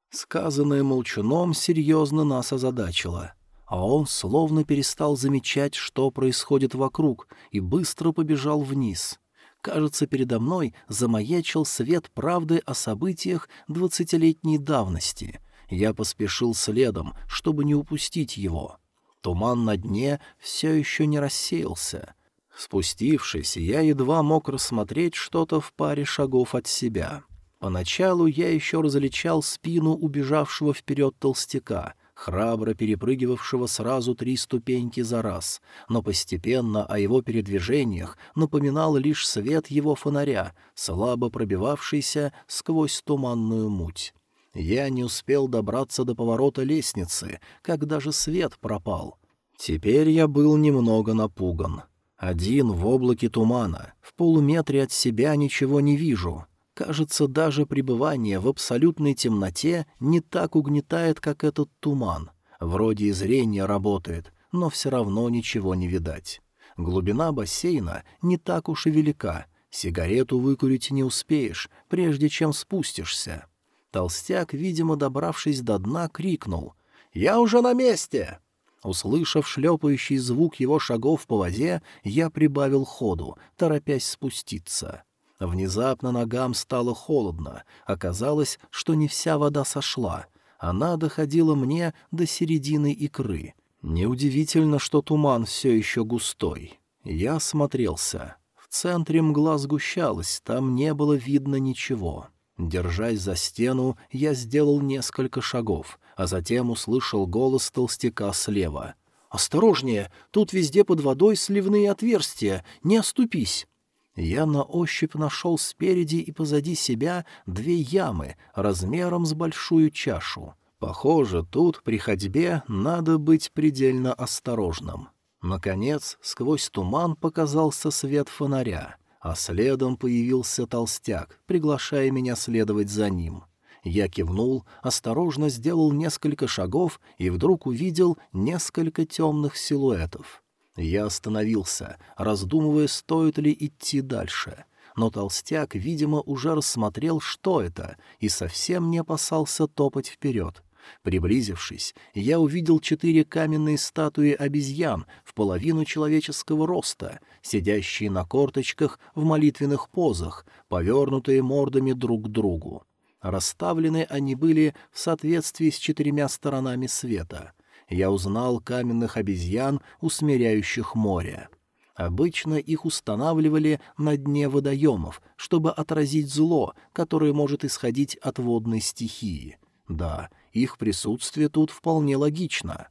Сказанное молчуном серьезно нас озадачило, а он словно перестал замечать, что происходит вокруг, и быстро побежал вниз. Кажется, передо мной замаячил свет правды о событиях двадцатилетней давности. Я поспешил следом, чтобы не упустить его. Туман на дне все еще не рассеялся. Спустившись, я едва мог рассмотреть что-то в паре шагов от себя. Поначалу я еще различал спину убежавшего вперед толстяка — храбро перепрыгивавшего сразу три ступеньки за раз, но постепенно о его передвижениях напоминал лишь свет его фонаря, слабо пробивавшийся сквозь туманную муть. Я не успел добраться до поворота лестницы, как даже свет пропал. Теперь я был немного напуган. Один в облаке тумана, в полуметре от себя ничего не вижу — Кажется, даже пребывание в абсолютной темноте не так угнетает, как этот туман. Вроде и зрение работает, но все равно ничего не видать. Глубина бассейна не так уж и велика. Сигарету выкурить не успеешь, прежде чем спустишься. Толстяк, видимо, добравшись до дна, крикнул «Я уже на месте!» Услышав шлепающий звук его шагов по воде, я прибавил ходу, торопясь спуститься. Внезапно ногам стало холодно. Оказалось, что не вся вода сошла. Она доходила мне до середины икры. Неудивительно, что туман все еще густой. Я смотрелся. В центре мгла сгущалась, там не было видно ничего. Держась за стену, я сделал несколько шагов, а затем услышал голос толстяка слева. «Осторожнее! Тут везде под водой сливные отверстия! Не оступись!» Я на ощупь нашел спереди и позади себя две ямы размером с большую чашу. Похоже, тут при ходьбе надо быть предельно осторожным. Наконец, сквозь туман показался свет фонаря, а следом появился толстяк, приглашая меня следовать за ним. Я кивнул, осторожно сделал несколько шагов и вдруг увидел несколько темных силуэтов. Я остановился, раздумывая, стоит ли идти дальше. Но толстяк, видимо, уже рассмотрел, что это, и совсем не опасался топать вперед. Приблизившись, я увидел четыре каменные статуи обезьян в половину человеческого роста, сидящие на корточках в молитвенных позах, повернутые мордами друг к другу. Расставлены они были в соответствии с четырьмя сторонами света — я узнал каменных обезьян, усмиряющих море. Обычно их устанавливали на дне водоемов, чтобы отразить зло, которое может исходить от водной стихии. Да, их присутствие тут вполне логично.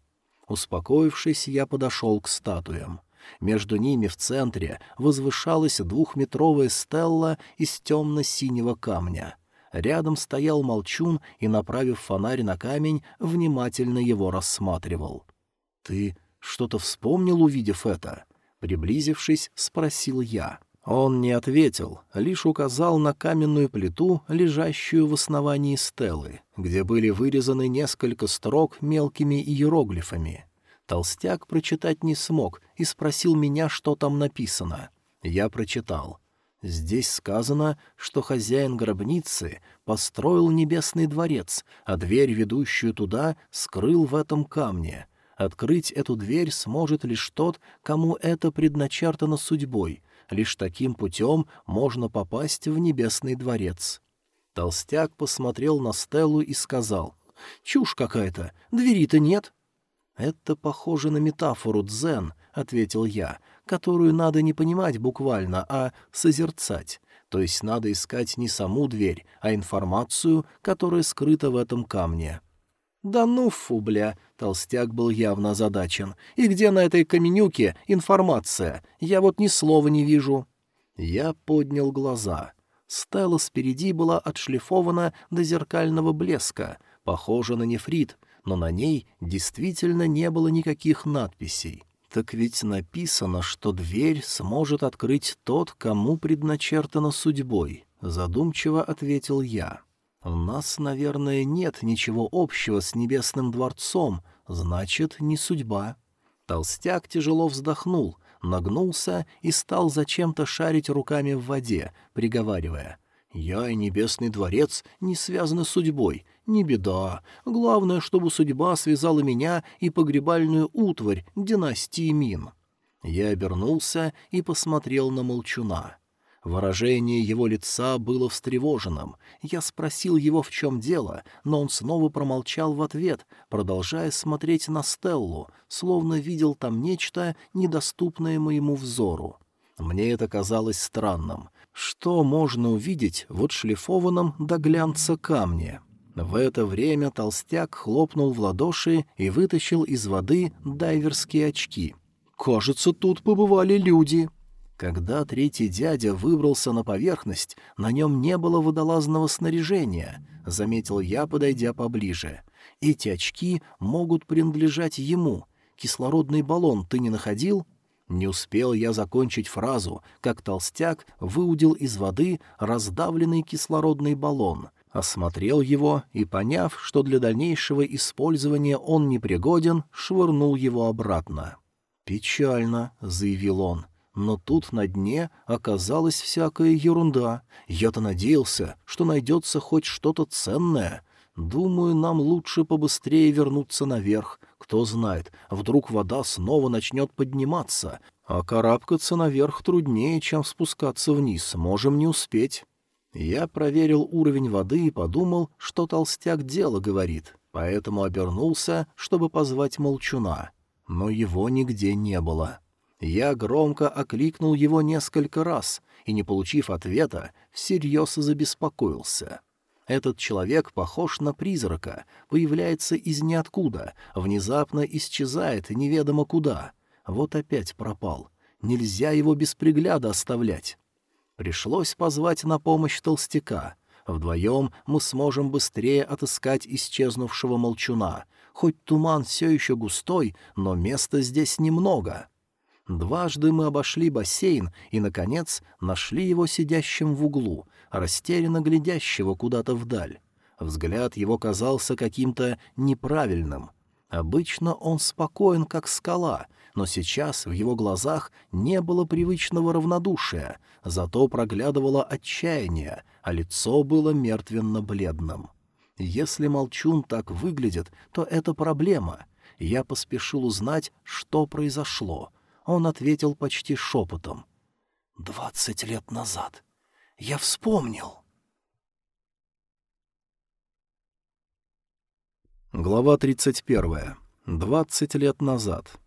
Успокоившись, я подошел к статуям. Между ними в центре возвышалась двухметровая стелла из темно-синего камня. Рядом стоял молчун и, направив фонарь на камень, внимательно его рассматривал. «Ты что-то вспомнил, увидев это?» Приблизившись, спросил я. Он не ответил, лишь указал на каменную плиту, лежащую в основании стелы, где были вырезаны несколько строк мелкими иероглифами. Толстяк прочитать не смог и спросил меня, что там написано. Я прочитал. Здесь сказано, что хозяин гробницы построил небесный дворец, а дверь, ведущую туда, скрыл в этом камне. Открыть эту дверь сможет лишь тот, кому это предначертано судьбой. Лишь таким путем можно попасть в небесный дворец. Толстяк посмотрел на Стеллу и сказал, «Чушь какая-то, двери-то нет». «Это похоже на метафору дзен», — ответил я, которую надо не понимать буквально, а созерцать. То есть надо искать не саму дверь, а информацию, которая скрыта в этом камне. «Да ну фу, бля!» — толстяк был явно озадачен. «И где на этой каменюке информация? Я вот ни слова не вижу». Я поднял глаза. Стелла спереди была отшлифована до зеркального блеска, похожа на нефрит, но на ней действительно не было никаких надписей. «Так ведь написано, что дверь сможет открыть тот, кому предначертано судьбой», — задумчиво ответил я. «У нас, наверное, нет ничего общего с небесным дворцом, значит, не судьба». Толстяк тяжело вздохнул, нагнулся и стал зачем-то шарить руками в воде, приговаривая. «Я и небесный дворец не связаны с судьбой, не беда. Главное, чтобы судьба связала меня и погребальную утварь династии Мин. Я обернулся и посмотрел на молчуна. Выражение его лица было встревоженным. Я спросил его, в чем дело, но он снова промолчал в ответ, продолжая смотреть на Стеллу, словно видел там нечто, недоступное моему взору. Мне это казалось странным. Что можно увидеть в отшлифованном до глянца камне? В это время толстяк хлопнул в ладоши и вытащил из воды дайверские очки. «Кажется, тут побывали люди». Когда третий дядя выбрался на поверхность, на нем не было водолазного снаряжения, — заметил я, подойдя поближе. Эти очки могут принадлежать ему. Кислородный баллон ты не находил? Не успел я закончить фразу, как толстяк выудил из воды раздавленный кислородный баллон — осмотрел его и, поняв, что для дальнейшего использования он непригоден, швырнул его обратно. «Печально», — заявил он, — «но тут на дне оказалась всякая ерунда. Я-то надеялся, что найдется хоть что-то ценное. Думаю, нам лучше побыстрее вернуться наверх. Кто знает, вдруг вода снова начнет подниматься, а карабкаться наверх труднее, чем спускаться вниз, можем не успеть». Я проверил уровень воды и подумал, что толстяк дело говорит, поэтому обернулся, чтобы позвать молчуна. Но его нигде не было. Я громко окликнул его несколько раз и, не получив ответа, всерьез забеспокоился. Этот человек похож на призрака, появляется из ниоткуда, внезапно исчезает неведомо куда. Вот опять пропал. Нельзя его без пригляда оставлять. Пришлось позвать на помощь толстяка. Вдвоем мы сможем быстрее отыскать исчезнувшего молчуна. Хоть туман все еще густой, но места здесь немного. Дважды мы обошли бассейн и, наконец, нашли его сидящим в углу, растерянно глядящего куда-то вдаль. Взгляд его казался каким-то неправильным. Обычно он спокоен, как скала, но сейчас в его глазах не было привычного равнодушия, зато проглядывало отчаяние, а лицо было мертвенно-бледным. Если молчун так выглядит, то это проблема. Я поспешил узнать, что произошло. Он ответил почти шепотом. «Двадцать лет назад. Я вспомнил». Глава тридцать первая. Двадцать лет назад.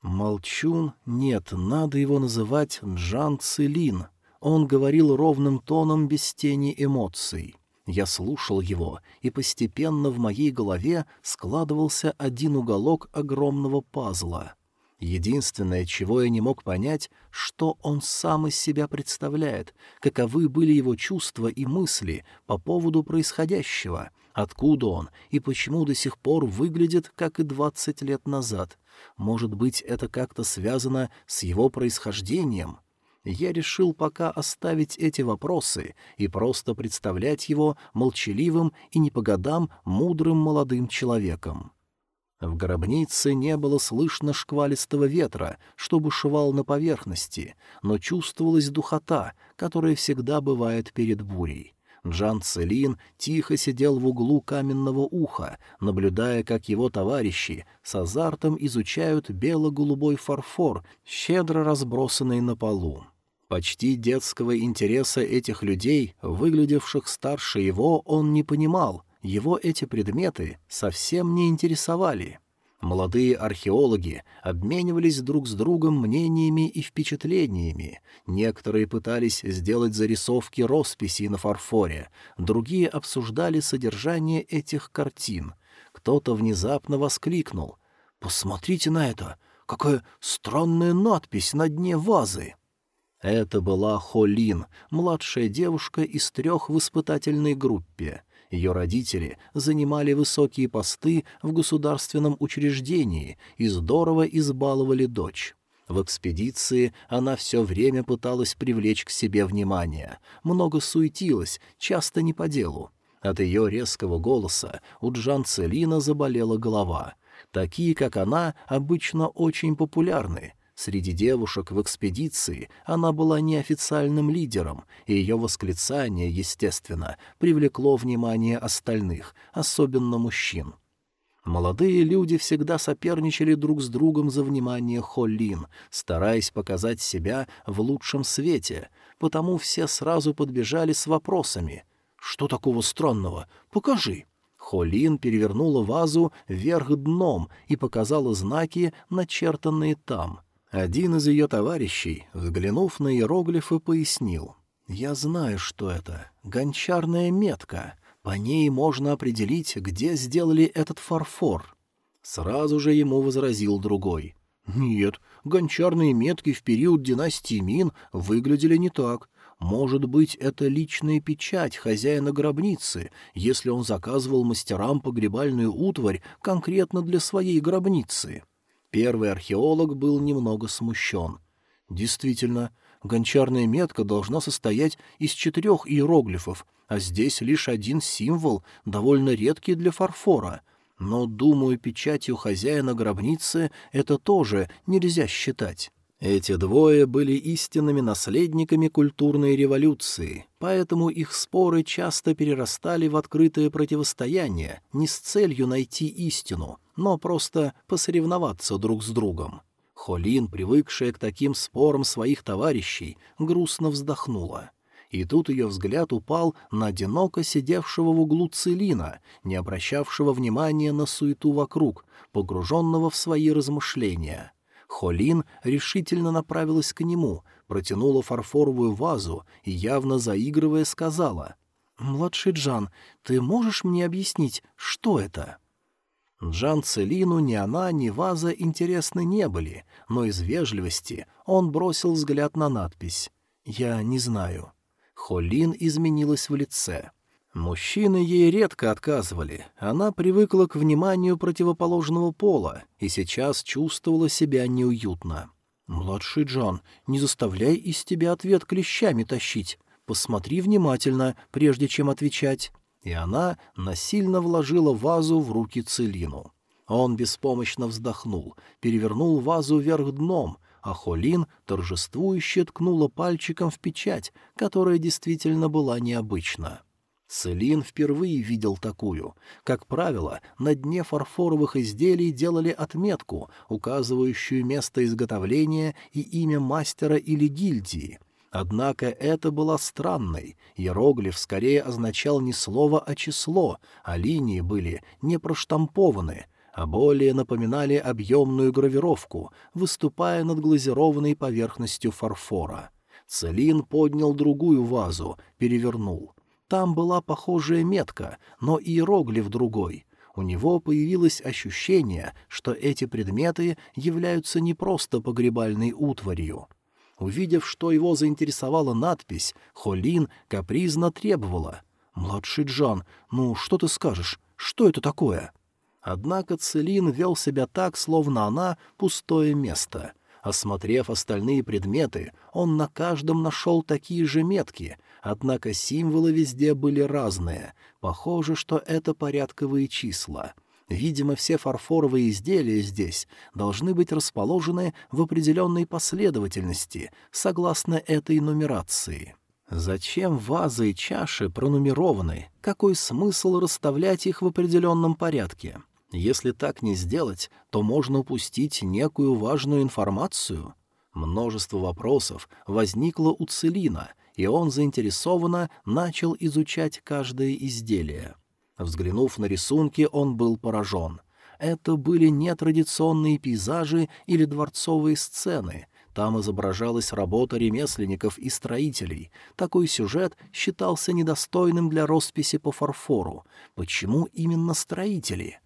Молчун? Нет, надо его называть Джан Цилин. Он говорил ровным тоном без тени эмоций. Я слушал его, и постепенно в моей голове складывался один уголок огромного пазла. Единственное, чего я не мог понять, что он сам из себя представляет, каковы были его чувства и мысли по поводу происходящего, откуда он и почему до сих пор выглядит, как и двадцать лет назад. Может быть, это как-то связано с его происхождением? Я решил пока оставить эти вопросы и просто представлять его молчаливым и не по годам мудрым молодым человеком. В гробнице не было слышно шквалистого ветра, что бушевал на поверхности, но чувствовалась духота, которая всегда бывает перед бурей. Джан Целин тихо сидел в углу каменного уха, наблюдая, как его товарищи с азартом изучают бело-голубой фарфор, щедро разбросанный на полу. Почти детского интереса этих людей, выглядевших старше его, он не понимал, его эти предметы совсем не интересовали. Молодые археологи обменивались друг с другом мнениями и впечатлениями. Некоторые пытались сделать зарисовки росписей на фарфоре, другие обсуждали содержание этих картин. Кто-то внезапно воскликнул. «Посмотрите на это! Какая странная надпись на дне вазы!» Это была Холин, младшая девушка из трех в испытательной группе. Ее родители занимали высокие посты в государственном учреждении и здорово избаловали дочь. В экспедиции она все время пыталась привлечь к себе внимание, много суетилась, часто не по делу. От ее резкого голоса у Джан Целина заболела голова. Такие, как она, обычно очень популярны — Среди девушек в экспедиции она была неофициальным лидером, и ее восклицание, естественно, привлекло внимание остальных, особенно мужчин. Молодые люди всегда соперничали друг с другом за внимание Холлин, стараясь показать себя в лучшем свете, потому все сразу подбежали с вопросами. «Что такого странного? Покажи!» Холин перевернула вазу вверх дном и показала знаки, начертанные там — один из ее товарищей, взглянув на иероглифы, пояснил. «Я знаю, что это. Гончарная метка. По ней можно определить, где сделали этот фарфор». Сразу же ему возразил другой. «Нет, гончарные метки в период династии Мин выглядели не так. Может быть, это личная печать хозяина гробницы, если он заказывал мастерам погребальную утварь конкретно для своей гробницы». Первый археолог был немного смущен. Действительно, гончарная метка должна состоять из четырех иероглифов, а здесь лишь один символ, довольно редкий для фарфора. Но, думаю, печатью хозяина гробницы это тоже нельзя считать. Эти двое были истинными наследниками культурной революции, поэтому их споры часто перерастали в открытое противостояние не с целью найти истину, но просто посоревноваться друг с другом. Холин, привыкшая к таким спорам своих товарищей, грустно вздохнула. И тут ее взгляд упал на одиноко сидевшего в углу Целина, не обращавшего внимания на суету вокруг, погруженного в свои размышления — Холин решительно направилась к нему, протянула фарфоровую вазу и, явно заигрывая, сказала, «Младший Джан, ты можешь мне объяснить, что это?» Джан Целину ни она, ни ваза интересны не были, но из вежливости он бросил взгляд на надпись. «Я не знаю». Холин изменилась в лице. Мужчины ей редко отказывали, она привыкла к вниманию противоположного пола и сейчас чувствовала себя неуютно. «Младший Джон, не заставляй из тебя ответ клещами тащить. Посмотри внимательно, прежде чем отвечать». И она насильно вложила вазу в руки Целину. Он беспомощно вздохнул, перевернул вазу вверх дном, а Холин торжествующе ткнула пальчиком в печать, которая действительно была необычна. Целин впервые видел такую. Как правило, на дне фарфоровых изделий делали отметку, указывающую место изготовления и имя мастера или гильдии. Однако это было странной. Иероглиф скорее означал не слово, а число, а линии были не проштампованы, а более напоминали объемную гравировку, выступая над глазированной поверхностью фарфора. Целин поднял другую вазу, перевернул. Там была похожая метка, но иероглиф другой. У него появилось ощущение, что эти предметы являются не просто погребальной утварью. Увидев, что его заинтересовала надпись, Холин капризно требовала. «Младший Джан, ну что ты скажешь? Что это такое?» Однако Целин вел себя так, словно она — пустое место. Осмотрев остальные предметы, он на каждом нашел такие же метки, однако символы везде были разные. Похоже, что это порядковые числа. Видимо, все фарфоровые изделия здесь должны быть расположены в определенной последовательности, согласно этой нумерации. Зачем вазы и чаши пронумерованы? Какой смысл расставлять их в определенном порядке? Если так не сделать, то можно упустить некую важную информацию. Множество вопросов возникло у Целина, и он заинтересованно начал изучать каждое изделие. Взглянув на рисунки, он был поражен. Это были не традиционные пейзажи или дворцовые сцены. Там изображалась работа ремесленников и строителей. Такой сюжет считался недостойным для росписи по фарфору. Почему именно строители?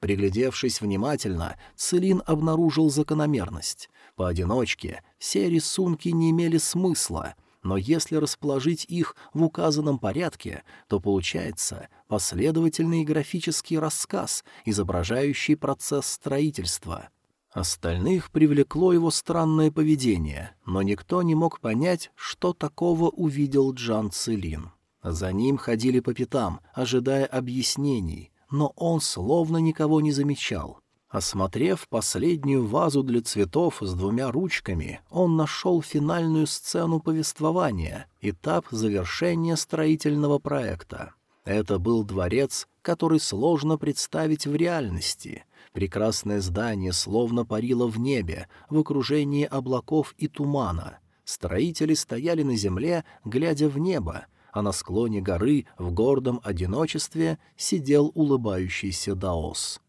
Приглядевшись внимательно, Целин обнаружил закономерность. Поодиночке все рисунки не имели смысла, но если расположить их в указанном порядке, то получается последовательный графический рассказ, изображающий процесс строительства. Остальных привлекло его странное поведение, но никто не мог понять, что такого увидел Джан Целин. За ним ходили по пятам, ожидая объяснений, но он словно никого не замечал. Осмотрев последнюю вазу для цветов с двумя ручками, он нашел финальную сцену повествования, этап завершения строительного проекта. Это был дворец, который сложно представить в реальности. Прекрасное здание словно парило в небе, в окружении облаков и тумана. Строители стояли на земле, глядя в небо, а на склоне горы в гордом одиночестве сидел улыбающийся Даос.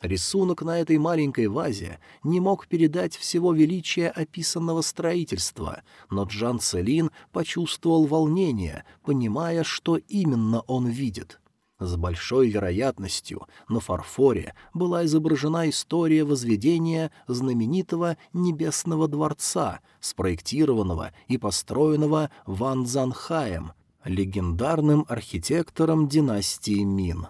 Рисунок на этой маленькой вазе не мог передать всего величия описанного строительства, но Джан Целин почувствовал волнение, понимая, что именно он видит. С большой вероятностью на фарфоре была изображена история возведения знаменитого Небесного дворца, спроектированного и построенного Ван Занхаем, легендарным архитектором династии Мин.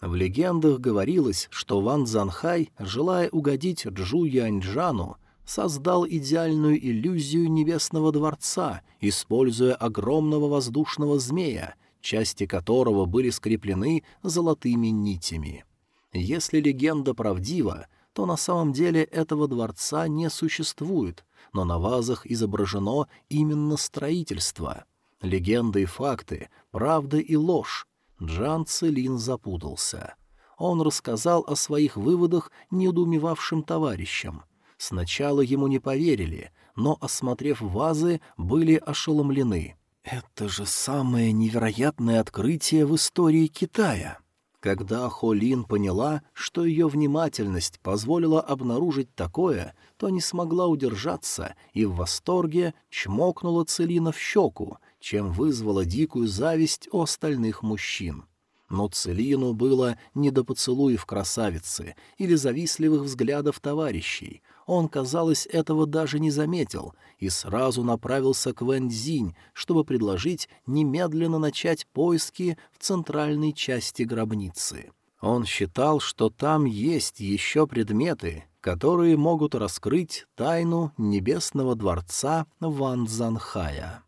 В легендах говорилось, что Ван Занхай, желая угодить Джу Яньчжану, создал идеальную иллюзию небесного дворца, используя огромного воздушного змея, части которого были скреплены золотыми нитями. Если легенда правдива, то на самом деле этого дворца не существует, но на вазах изображено именно строительство — Легенды и факты, правда и ложь. Джан Целин запутался. Он рассказал о своих выводах неудумевавшим товарищам. Сначала ему не поверили, но, осмотрев вазы, были ошеломлены. «Это же самое невероятное открытие в истории Китая!» Когда Холин поняла, что ее внимательность позволила обнаружить такое, то не смогла удержаться и в восторге чмокнула Целина в щеку, чем вызвала дикую зависть у остальных мужчин. Но Целину было не до поцелуев красавицы или завистливых взглядов товарищей. Он, казалось, этого даже не заметил и сразу направился к Вэньцзинь, чтобы предложить немедленно начать поиски в центральной части гробницы. Он считал, что там есть еще предметы, которые могут раскрыть тайну небесного дворца Ван Занхая.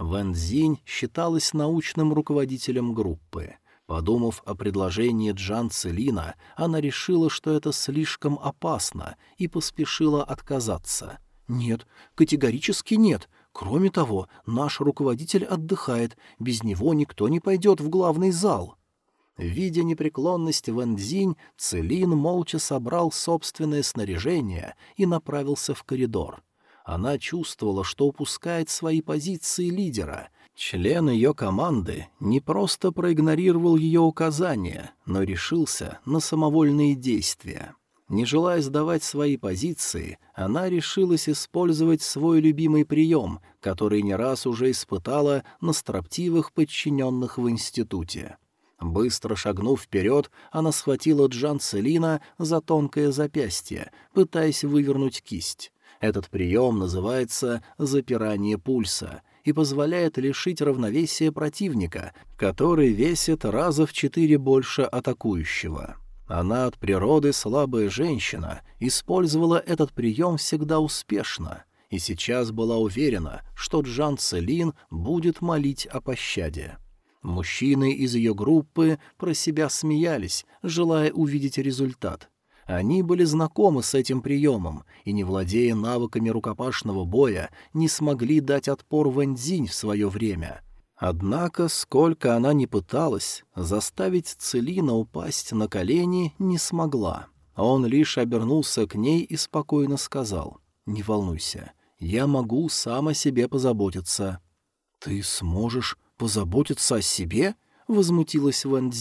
Вэн Цзинь считалась научным руководителем группы. Подумав о предложении Джан Целина, она решила, что это слишком опасно, и поспешила отказаться. «Нет, категорически нет. Кроме того, наш руководитель отдыхает, без него никто не пойдет в главный зал». Видя непреклонность Вэн Цзинь, Целин молча собрал собственное снаряжение и направился в коридор. Она чувствовала, что упускает свои позиции лидера. Член ее команды не просто проигнорировал ее указания, но решился на самовольные действия. Не желая сдавать свои позиции, она решилась использовать свой любимый прием, который не раз уже испытала на строптивых подчиненных в институте. Быстро шагнув вперед, она схватила Джан Целина за тонкое запястье, пытаясь вывернуть кисть. Этот прием называется «запирание пульса» и позволяет лишить равновесия противника, который весит раза в четыре больше атакующего. Она от природы слабая женщина, использовала этот прием всегда успешно и сейчас была уверена, что Джан Целин будет молить о пощаде. Мужчины из ее группы про себя смеялись, желая увидеть результат. Они были знакомы с этим приемом и, не владея навыками рукопашного боя, не смогли дать отпор Вэньцзинь в свое время. Однако, сколько она ни пыталась, заставить Целина упасть на колени не смогла. Он лишь обернулся к ней и спокойно сказал, «Не волнуйся, я могу сам о себе позаботиться». «Ты сможешь позаботиться о себе?» — возмутилась Ван.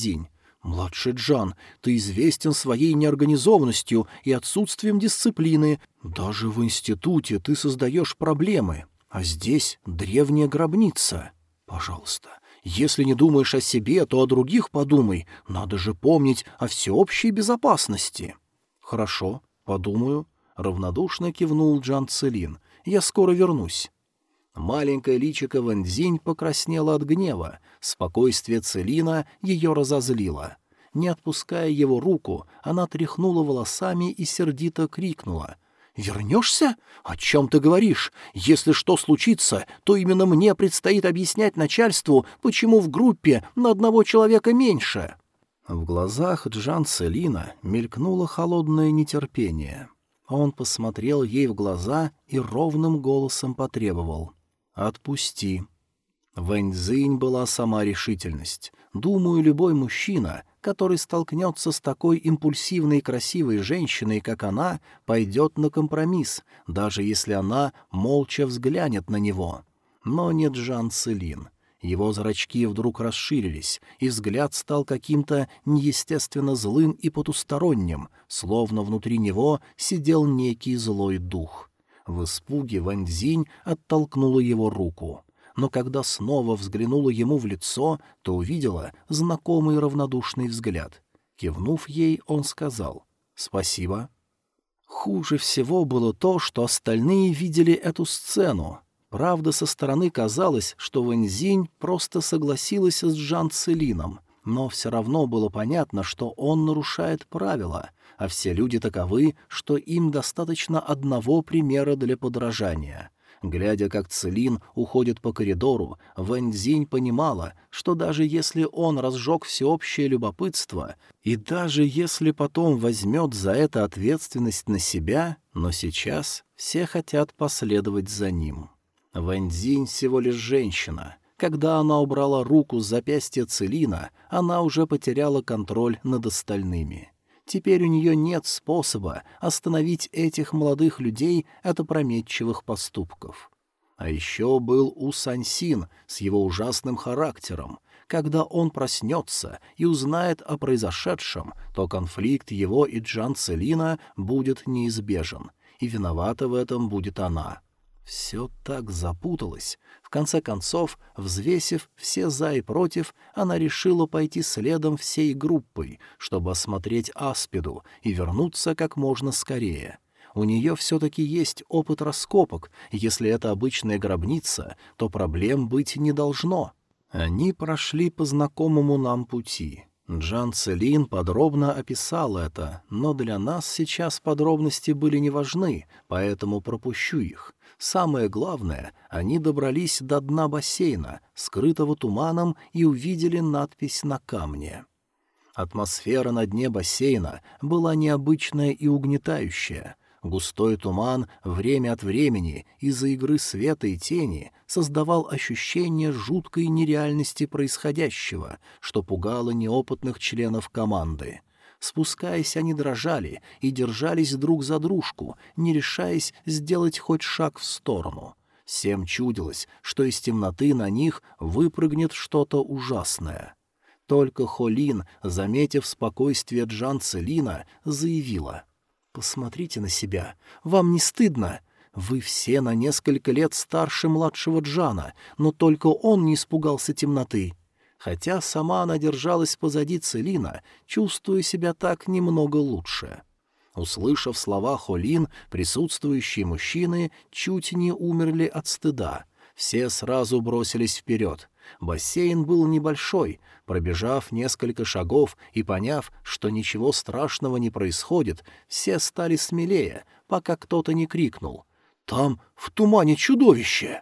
«Младший Джан, ты известен своей неорганизованностью и отсутствием дисциплины. Даже в институте ты создаешь проблемы. А здесь древняя гробница. Пожалуйста, если не думаешь о себе, то о других подумай. Надо же помнить о всеобщей безопасности». «Хорошо, подумаю», — равнодушно кивнул Джан Целин. «Я скоро вернусь». Маленькое личико Вэньцзинь покраснело от гнева, спокойствие Целина ее разозлило. Не отпуская его руку, она тряхнула волосами и сердито крикнула. «Вернешься? О чем ты говоришь? Если что случится, то именно мне предстоит объяснять начальству, почему в группе на одного человека меньше». В глазах Джан Целина мелькнуло холодное нетерпение. Он посмотрел ей в глаза и ровным голосом потребовал. «Отпусти». Вэньцзинь была сама решительность. Думаю, любой мужчина, который столкнется с такой импульсивной и красивой женщиной, как она, пойдет на компромисс, даже если она молча взглянет на него. Но не Джан Целин. Его зрачки вдруг расширились, и взгляд стал каким-то неестественно злым и потусторонним, словно внутри него сидел некий злой дух. В испуге Ваньзинь оттолкнула его руку. Но когда снова взглянула ему в лицо, то увидела знакомый равнодушный взгляд. Кивнув ей, он сказал «Спасибо». Хуже всего было то, что остальные видели эту сцену. Правда, со стороны казалось, что Вэньзинь просто согласилась с Джан Целином, но все равно было понятно, что он нарушает правила, а все люди таковы, что им достаточно одного примера для подражания. Глядя, как Целин уходит по коридору, Вэньцзинь понимала, что даже если он разжег всеобщее любопытство, и даже если потом возьмет за это ответственность на себя, но сейчас все хотят последовать за ним. Вэньцзинь всего лишь женщина. Когда она убрала руку с запястья Целина, она уже потеряла контроль над остальными. Теперь у нее нет способа остановить этих молодых людей от опрометчивых поступков. А еще был У Сансин с его ужасным характером. Когда он проснется и узнает о произошедшем, то конфликт его и Джан Целина будет неизбежен, и виновата в этом будет она. Все так запуталось. В конце концов, взвесив все «за» и «против», она решила пойти следом всей группой, чтобы осмотреть Аспиду и вернуться как можно скорее. У нее все-таки есть опыт раскопок, если это обычная гробница, то проблем быть не должно. Они прошли по знакомому нам пути. Джан Целин подробно описал это, но для нас сейчас подробности были не важны, поэтому пропущу их. Самое главное, они добрались до дна бассейна, скрытого туманом, и увидели надпись на камне. Атмосфера на дне бассейна была необычная и угнетающая. Густой туман время от времени из-за игры света и тени создавал ощущение жуткой нереальности происходящего, что пугало неопытных членов команды. Спускаясь, они дрожали и держались друг за дружку, не решаясь сделать хоть шаг в сторону. Всем чудилось, что из темноты на них выпрыгнет что-то ужасное. Только Холин, заметив спокойствие Джан Целина, заявила. «Посмотрите на себя. Вам не стыдно? Вы все на несколько лет старше младшего Джана, но только он не испугался темноты. Хотя сама она держалась позади Целина, чувствуя себя так немного лучше. Услышав слова Холин, присутствующие мужчины чуть не умерли от стыда. Все сразу бросились вперед. Бассейн был небольшой. Пробежав несколько шагов и поняв, что ничего страшного не происходит, все стали смелее, пока кто-то не крикнул. «Там в тумане чудовище!»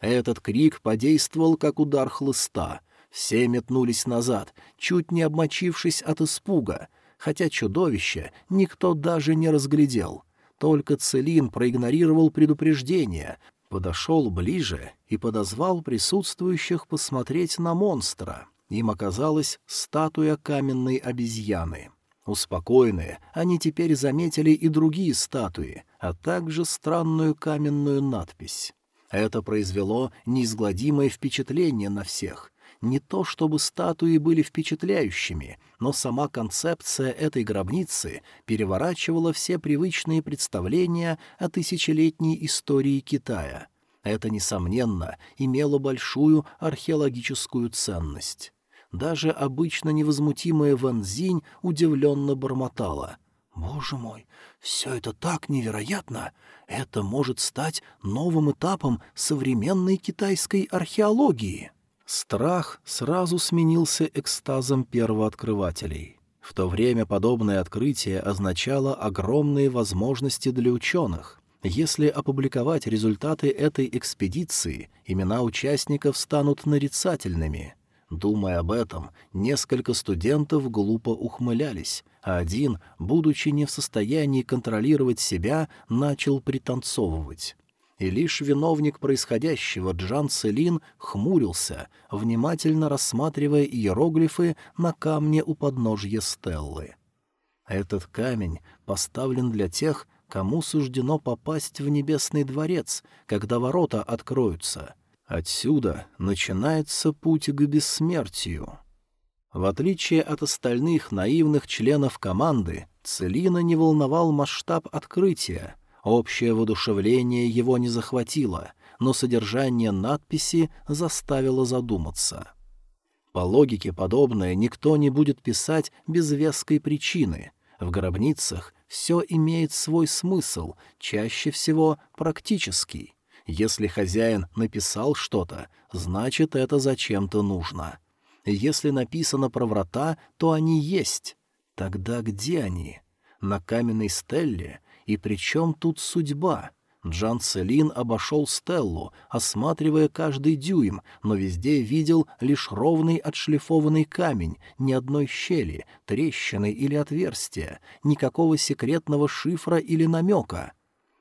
Этот крик подействовал, как удар хлыста. Все метнулись назад, чуть не обмочившись от испуга, хотя чудовище никто даже не разглядел. Только Целин проигнорировал предупреждение, подошел ближе и подозвал присутствующих посмотреть на монстра. Им оказалась статуя каменной обезьяны. Успокоенные, они теперь заметили и другие статуи, а также странную каменную надпись. Это произвело неизгладимое впечатление на всех. Не то чтобы статуи были впечатляющими, но сама концепция этой гробницы переворачивала все привычные представления о тысячелетней истории Китая. Это, несомненно, имело большую археологическую ценность. Даже обычно невозмутимая Ван Зинь удивленно бормотала. «Боже мой, все это так невероятно! Это может стать новым этапом современной китайской археологии. Страх сразу сменился экстазом первооткрывателей. В то время подобное открытие означало огромные возможности для ученых. Если опубликовать результаты этой экспедиции, имена участников станут нарицательными. Думая об этом, несколько студентов глупо ухмылялись, а один, будучи не в состоянии контролировать себя, начал пританцовывать. И лишь виновник происходящего Джан Целин хмурился, внимательно рассматривая иероглифы на камне у подножья Стеллы. Этот камень поставлен для тех, кому суждено попасть в небесный дворец, когда ворота откроются. Отсюда начинается путь к бессмертию. В отличие от остальных наивных членов команды, Целина не волновал масштаб открытия. Общее воодушевление его не захватило, но содержание надписи заставило задуматься. По логике подобное никто не будет писать без веской причины. В гробницах все имеет свой смысл, чаще всего практический. Если хозяин написал что-то, значит, это зачем-то нужно. Если написано про врата, то они есть. Тогда где они? На каменной стелле? И при чем тут судьба? Джан Целин обошел стеллу, осматривая каждый дюйм, но везде видел лишь ровный отшлифованный камень, ни одной щели, трещины или отверстия, никакого секретного шифра или намека.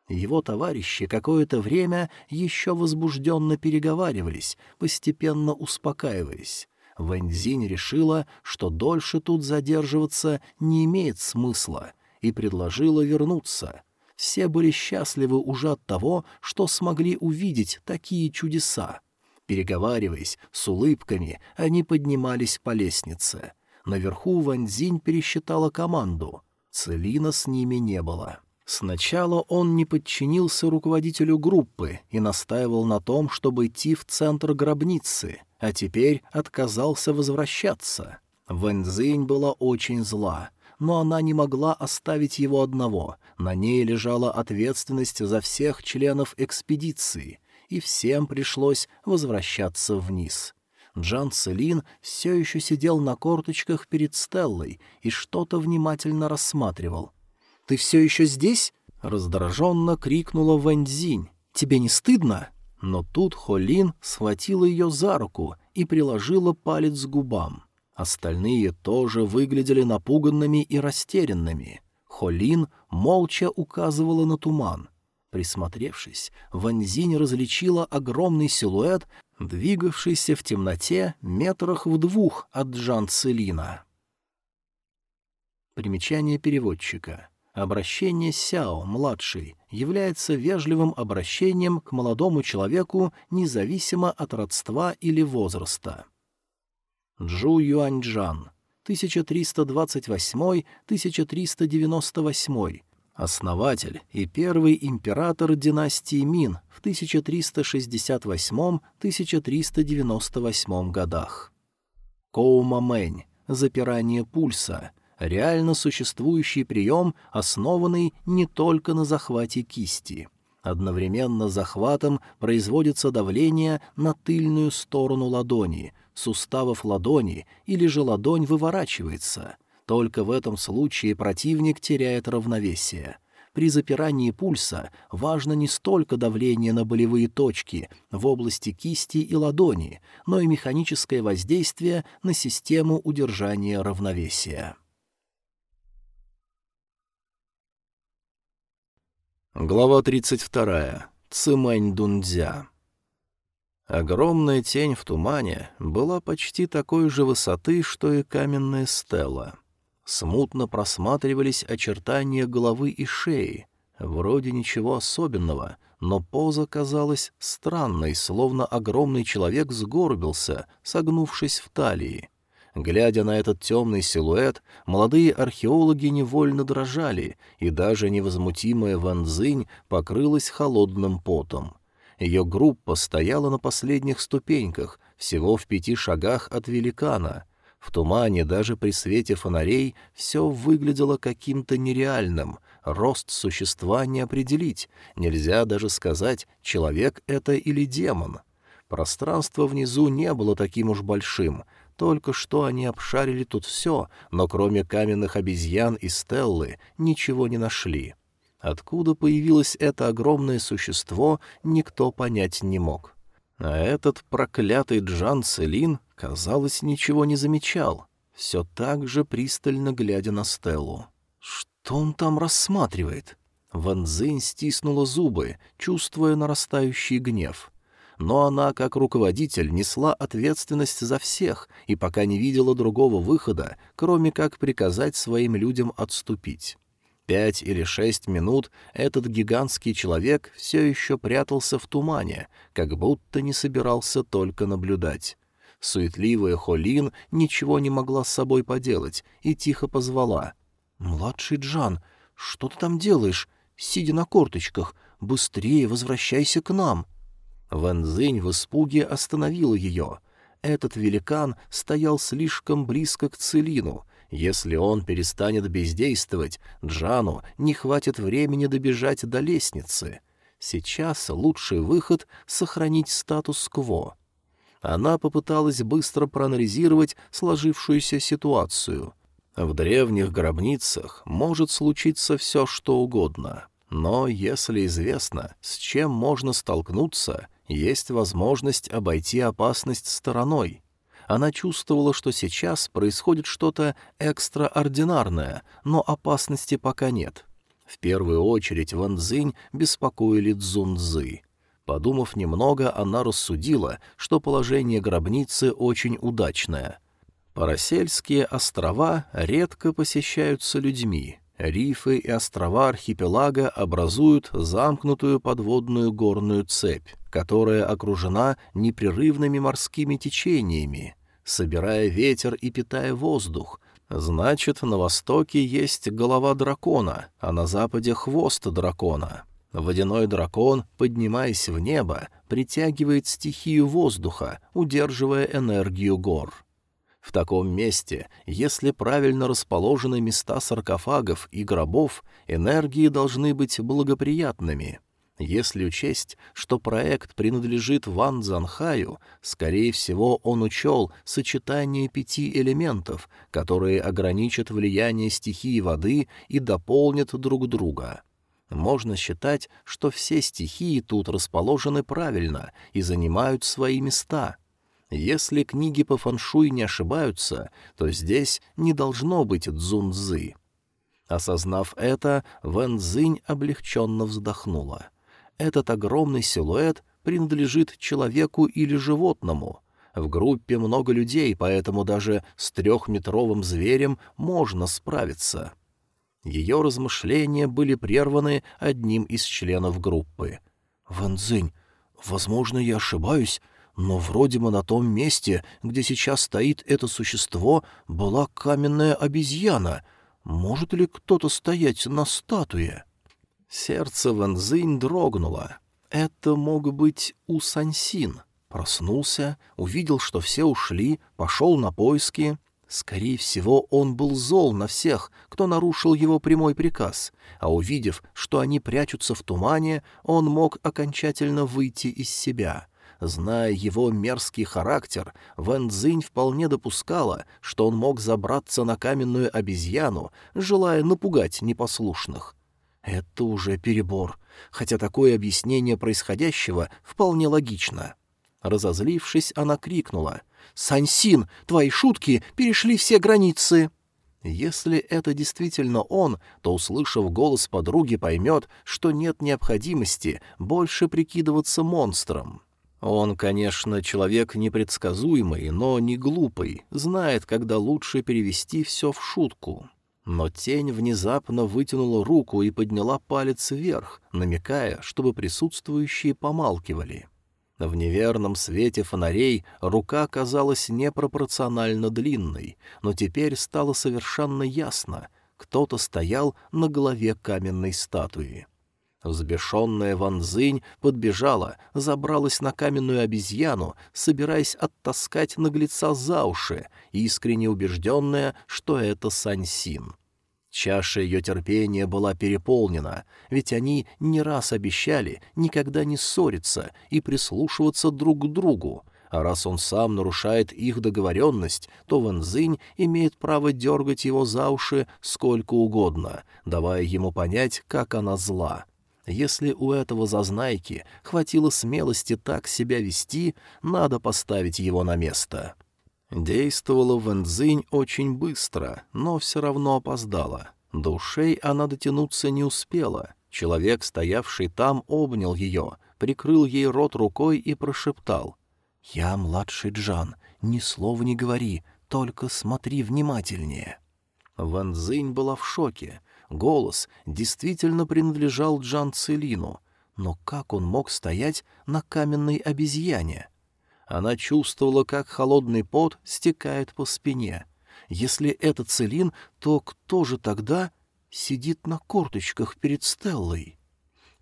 Его товарищи какое-то время еще возбужденно переговаривались, постепенно успокаиваясь. Вэньзинь решила, что дольше тут задерживаться не имеет смысла, и предложила вернуться. Все были счастливы уже от того, что смогли увидеть такие чудеса. Переговариваясь, с улыбками, они поднимались по лестнице. Наверху Ваньзинь пересчитала команду. Целина с ними не было. Сначала он не подчинился руководителю группы и настаивал на том, чтобы идти в центр гробницы, а теперь отказался возвращаться. Вэньцзинь была очень зла, но она не могла оставить его одного, на ней лежала ответственность за всех членов экспедиции, и всем пришлось возвращаться вниз. Джан Целин все еще сидел на корточках перед Стеллой и что-то внимательно рассматривал — ты все еще здесь?» — раздраженно крикнула Вэньцзинь. «Тебе не стыдно?» Но тут Холин схватила ее за руку и приложила палец к губам. Остальные тоже выглядели напуганными и растерянными. Холин молча указывала на туман. Присмотревшись, Ванзинь различила огромный силуэт, двигавшийся в темноте метрах в двух от Джан Целина. Примечание переводчика. Обращение Сяо-младший является вежливым обращением к молодому человеку независимо от родства или возраста. Джу Юаньчжан, 1328-1398, основатель и первый император династии Мин в 1368-1398 годах. Коумамэнь, запирание пульса, реально существующий прием, основанный не только на захвате кисти. Одновременно с захватом производится давление на тыльную сторону ладони, суставов ладони или же ладонь выворачивается. Только в этом случае противник теряет равновесие. При запирании пульса важно не столько давление на болевые точки в области кисти и ладони, но и механическое воздействие на систему удержания равновесия. Глава 32. Цимань Дунцзя. Огромная тень в тумане была почти такой же высоты, что и каменная стела. Смутно просматривались очертания головы и шеи. Вроде ничего особенного, но поза казалась странной, словно огромный человек сгорбился, согнувшись в талии. Глядя на этот темный силуэт, молодые археологи невольно дрожали, и даже невозмутимая Ван Цзинь покрылась холодным потом. Ее группа стояла на последних ступеньках, всего в пяти шагах от великана. В тумане даже при свете фонарей все выглядело каким-то нереальным, рост существа не определить, нельзя даже сказать, человек это или демон. Пространство внизу не было таким уж большим — только что они обшарили тут все, но кроме каменных обезьян и стеллы ничего не нашли. Откуда появилось это огромное существо, никто понять не мог. А этот проклятый Джан Целин, казалось, ничего не замечал, все так же пристально глядя на Стеллу. Что он там рассматривает? Ван Цзинь стиснула зубы, чувствуя нарастающий гнев — но она, как руководитель, несла ответственность за всех и пока не видела другого выхода, кроме как приказать своим людям отступить. Пять или шесть минут этот гигантский человек все еще прятался в тумане, как будто не собирался только наблюдать. Суетливая Холин ничего не могла с собой поделать и тихо позвала. «Младший Джан, что ты там делаешь? Сидя на корточках, быстрее возвращайся к нам!» Ван Цзинь в испуге остановил ее. Этот великан стоял слишком близко к Целину. Если он перестанет бездействовать, Джану не хватит времени добежать до лестницы. Сейчас лучший выход — сохранить статус-кво. Она попыталась быстро проанализировать сложившуюся ситуацию. В древних гробницах может случиться все, что угодно. Но если известно, с чем можно столкнуться, есть возможность обойти опасность стороной. Она чувствовала, что сейчас происходит что-то экстраординарное, но опасности пока нет. В первую очередь Ван Цзинь беспокоили Цзунцзы. Подумав немного, она рассудила, что положение гробницы очень удачное. Парасельские острова редко посещаются людьми, Рифы и острова архипелага образуют замкнутую подводную горную цепь, которая окружена непрерывными морскими течениями, собирая ветер и питая воздух. Значит, на востоке есть голова дракона, а на западе хвост дракона. Водяной дракон, поднимаясь в небо, притягивает стихию воздуха, удерживая энергию гор. В таком месте, если правильно расположены места саркофагов и гробов, энергии должны быть благоприятными. Если учесть, что проект принадлежит Ван Цзанхаю, скорее всего, он учел сочетание пяти элементов, которые ограничат влияние стихии воды и дополнят друг друга. Можно считать, что все стихии тут расположены правильно и занимают свои места — если книги по фаншуй не ошибаются, то здесь не должно быть дзунзы. Осознав это, Вэн Цзинь облегченно вздохнула. Этот огромный силуэт принадлежит человеку или животному. В группе много людей, поэтому даже с трехметровым зверем можно справиться. Ее размышления были прерваны одним из членов группы. «Вэн Цзинь, возможно, я ошибаюсь, но вроде бы на том месте, где сейчас стоит это существо, была каменная обезьяна. Может ли кто-то стоять на статуе? Сердце Ванзинь дрогнуло. Это мог быть Усансин. Проснулся, увидел, что все ушли, пошел на поиски. Скорее всего, он был зол на всех, кто нарушил его прямой приказ, а увидев, что они прячутся в тумане, он мог окончательно выйти из себя. Зная его мерзкий характер, Вэн Цзинь вполне допускала, что он мог забраться на каменную обезьяну, желая напугать непослушных. Это уже перебор, хотя такое объяснение происходящего вполне логично. Разозлившись, она крикнула. «Сансин, твои шутки перешли все границы!» Если это действительно он, то, услышав голос подруги, поймет, что нет необходимости больше прикидываться монстром. Он, конечно, человек непредсказуемый, но не глупый, знает, когда лучше перевести все в шутку. Но тень внезапно вытянула руку и подняла палец вверх, намекая, чтобы присутствующие помалкивали. В неверном свете фонарей рука казалась непропорционально длинной, но теперь стало совершенно ясно — кто-то стоял на голове каменной статуи. Взбешенная Ванзынь подбежала, забралась на каменную обезьяну, собираясь оттаскать наглеца за уши, искренне убежденная, что это Сансин. Чаша ее терпения была переполнена, ведь они не раз обещали никогда не ссориться и прислушиваться друг к другу, а раз он сам нарушает их договоренность, то Вэнзинь имеет право дергать его за уши сколько угодно, давая ему понять, как она зла. Если у этого зазнайки хватило смелости так себя вести, надо поставить его на место. Действовала Вэнзинь очень быстро, но все равно опоздала. До ушей она дотянуться не успела. Человек, стоявший там, обнял ее, прикрыл ей рот рукой и прошептал. «Я младший Джан, ни слова не говори, только смотри внимательнее». Вэнзинь была в шоке. Голос действительно принадлежал Джан Целину, но как он мог стоять на каменной обезьяне? — она чувствовала, как холодный пот стекает по спине. Если это Целин, то кто же тогда сидит на корточках перед Стеллой?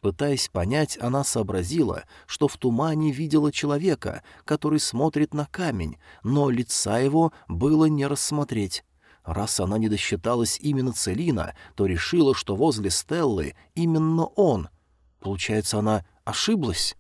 Пытаясь понять, она сообразила, что в тумане видела человека, который смотрит на камень, но лица его было не рассмотреть. Раз она не досчиталась именно Целина, то решила, что возле Стеллы именно он. Получается, она ошиблась?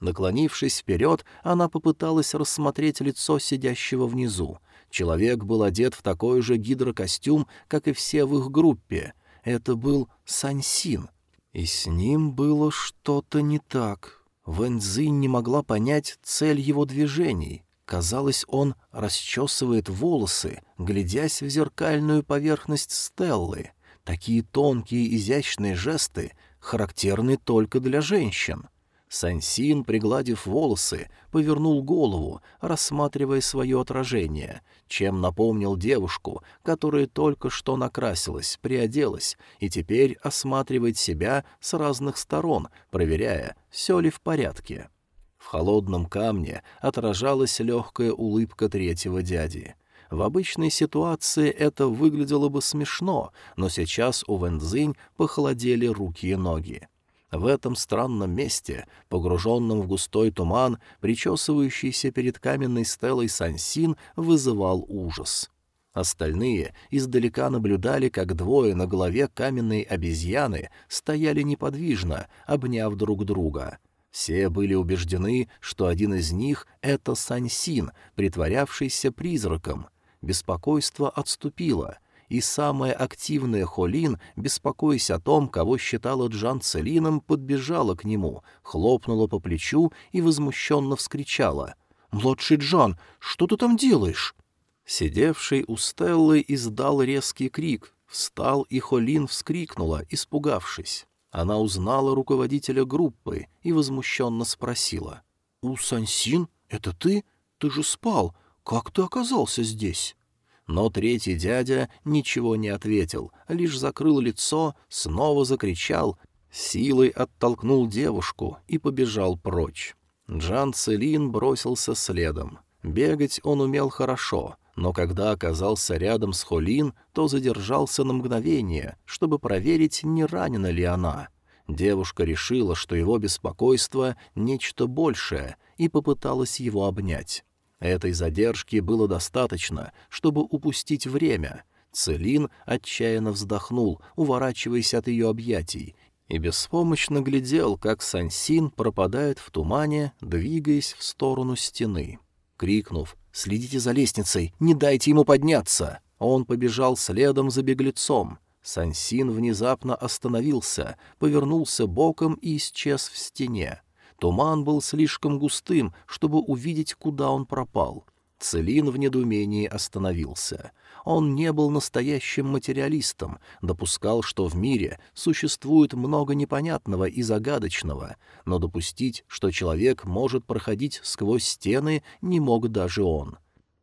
Наклонившись вперед, она попыталась рассмотреть лицо сидящего внизу. Человек был одет в такой же гидрокостюм, как и все в их группе. Это был Сансин. И с ним было что-то не так. Вэньцзинь не могла понять цель его движений. Казалось, он расчесывает волосы, глядясь в зеркальную поверхность Стеллы. Такие тонкие изящные жесты характерны только для женщин. Сансин, пригладив волосы, повернул голову, рассматривая свое отражение, чем напомнил девушку, которая только что накрасилась, приоделась и теперь осматривает себя с разных сторон, проверяя, все ли в порядке. В холодном камне отражалась легкая улыбка третьего дяди. В обычной ситуации это выглядело бы смешно, но сейчас у Вэнзинь похолодели руки и ноги. В этом странном месте, погруженном в густой туман, причесывающийся перед каменной стелой Сансин вызывал ужас. Остальные издалека наблюдали, как двое на голове каменной обезьяны стояли неподвижно, обняв друг друга. Все были убеждены, что один из них — это Сансин, притворявшийся призраком. Беспокойство отступило — и самая активная Холин, беспокоясь о том, кого считала Джан Целином, подбежала к нему, хлопнула по плечу и возмущенно вскричала. «Младший Джан, что ты там делаешь?» Сидевший у Стеллы издал резкий крик. Встал, и Холин вскрикнула, испугавшись. Она узнала руководителя группы и возмущенно спросила. «У Сансин? Это ты? Ты же спал. Как ты оказался здесь?» Но третий дядя ничего не ответил, лишь закрыл лицо, снова закричал, силой оттолкнул девушку и побежал прочь. Джан Целин бросился следом. Бегать он умел хорошо, но когда оказался рядом с Холин, то задержался на мгновение, чтобы проверить, не ранена ли она. Девушка решила, что его беспокойство — нечто большее, и попыталась его обнять. Этой задержки было достаточно, чтобы упустить время. Целин отчаянно вздохнул, уворачиваясь от ее объятий, и беспомощно глядел, как Сансин пропадает в тумане, двигаясь в сторону стены. Крикнув «Следите за лестницей! Не дайте ему подняться!» Он побежал следом за беглецом. Сансин внезапно остановился, повернулся боком и исчез в стене. Туман был слишком густым, чтобы увидеть, куда он пропал. Целин в недоумении остановился. Он не был настоящим материалистом, допускал, что в мире существует много непонятного и загадочного, но допустить, что человек может проходить сквозь стены, не мог даже он.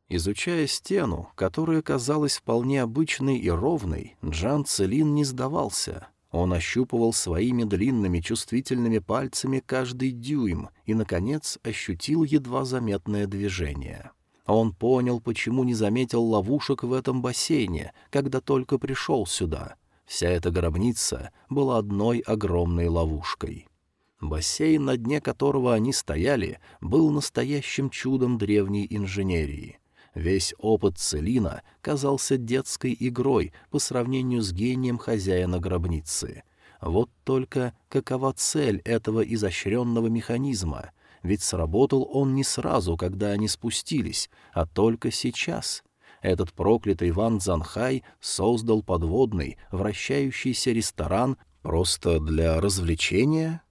Изучая стену, которая казалась вполне обычной и ровной, Джан Целин не сдавался. Он ощупывал своими длинными чувствительными пальцами каждый дюйм и, наконец, ощутил едва заметное движение. Он понял, почему не заметил ловушек в этом бассейне, когда только пришел сюда. Вся эта гробница была одной огромной ловушкой. Бассейн, на дне которого они стояли, был настоящим чудом древней инженерии. Весь опыт Целина казался детской игрой по сравнению с гением хозяина гробницы. Вот только какова цель этого изощренного механизма — ведь сработал он не сразу, когда они спустились, а только сейчас. Этот проклятый Ван Цзанхай создал подводный, вращающийся ресторан просто для развлечения?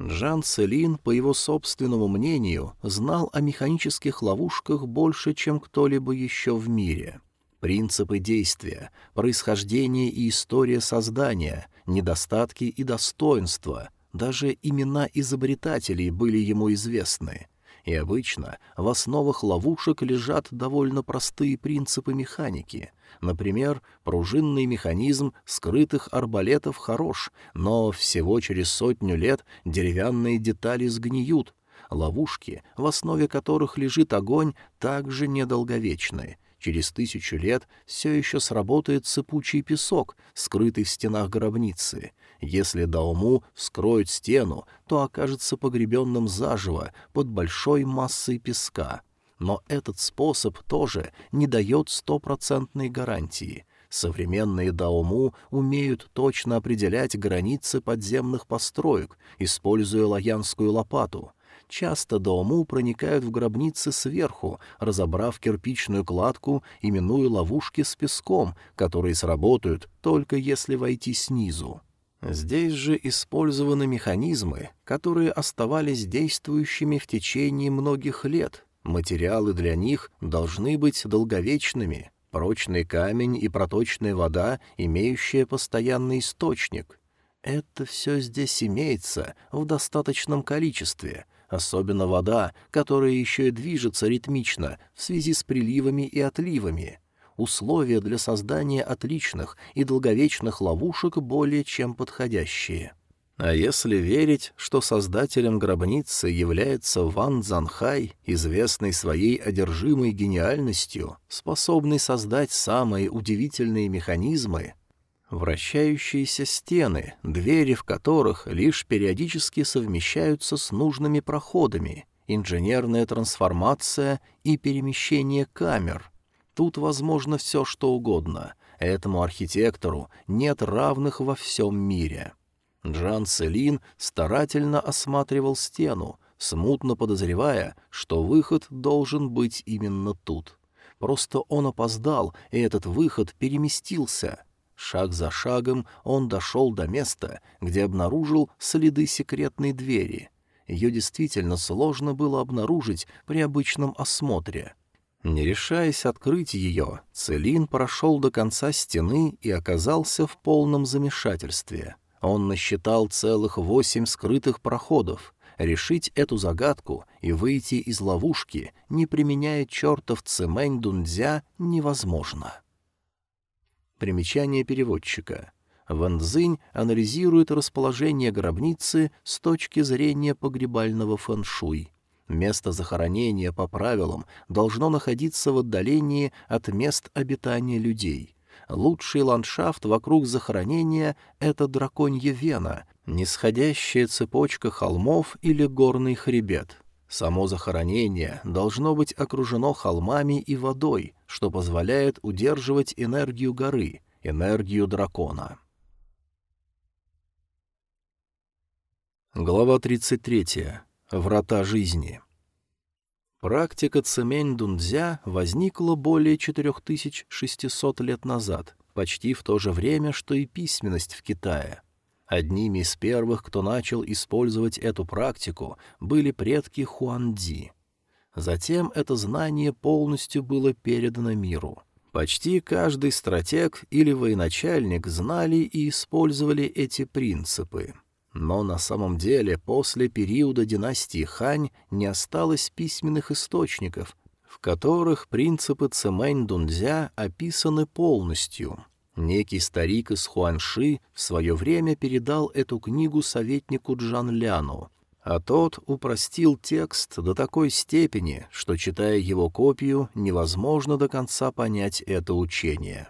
Джан Целин, по его собственному мнению, знал о механических ловушках больше, чем кто-либо еще в мире. Принципы действия, происхождение и история создания, недостатки и достоинства — даже имена изобретателей были ему известны. И обычно в основах ловушек лежат довольно простые принципы механики. Например, пружинный механизм скрытых арбалетов хорош, но всего через сотню лет деревянные детали сгниют. Ловушки, в основе которых лежит огонь, также недолговечны — Через тысячу лет все еще сработает сыпучий песок, скрытый в стенах гробницы. Если Дауму вскроет стену, то окажется погребенным заживо под большой массой песка. Но этот способ тоже не дает стопроцентной гарантии. Современные дауму умеют точно определять границы подземных построек, используя лаянскую лопату — Часто Даому проникают в гробницы сверху, разобрав кирпичную кладку, именуя ловушки с песком, которые сработают только если войти снизу. Здесь же использованы механизмы, которые оставались действующими в течение многих лет. Материалы для них должны быть долговечными. Прочный камень и проточная вода, имеющая постоянный источник. Это все здесь имеется в достаточном количестве — особенно вода, которая еще и движется ритмично в связи с приливами и отливами. Условия для создания отличных и долговечных ловушек более чем подходящие. А если верить, что создателем гробницы является Ван Цзанхай, известный своей одержимой гениальностью, способный создать самые удивительные механизмы, Вращающиеся стены, двери в которых лишь периодически совмещаются с нужными проходами, инженерная трансформация и перемещение камер. Тут возможно все, что угодно. Этому архитектору нет равных во всем мире. Джан Целин старательно осматривал стену, смутно подозревая, что выход должен быть именно тут. Просто он опоздал, и этот выход переместился — Шаг за шагом он дошел до места, где обнаружил следы секретной двери. Ее действительно сложно было обнаружить при обычном осмотре. Не решаясь открыть ее, Целин прошел до конца стены и оказался в полном замешательстве. Он насчитал целых восемь скрытых проходов. Решить эту загадку и выйти из ловушки, не применяя чертов цемень дунзя, невозможно. Примечание переводчика. Ван Цзинь анализирует расположение гробницы с точки зрения погребального фэншуй. Место захоронения по правилам должно находиться в отдалении от мест обитания людей. Лучший ландшафт вокруг захоронения — это драконья вена, нисходящая цепочка холмов или горный хребет. Само захоронение должно быть окружено холмами и водой, что позволяет удерживать энергию горы, энергию дракона. Глава 33. Врата жизни. Практика цемень-дунцзя возникла более 4600 лет назад, почти в то же время, что и письменность в Китае. Одними из первых, кто начал использовать эту практику, были предки Хуанди. Затем это знание полностью было передано миру. Почти каждый стратег или военачальник знали и использовали эти принципы. Но на самом деле после периода династии Хань не осталось письменных источников, в которых принципы Цемэнь-Дунзя описаны полностью. Некий старик из Хуанши в свое время передал эту книгу советнику Джан Ляну, а тот упростил текст до такой степени, что, читая его копию, невозможно до конца понять это учение.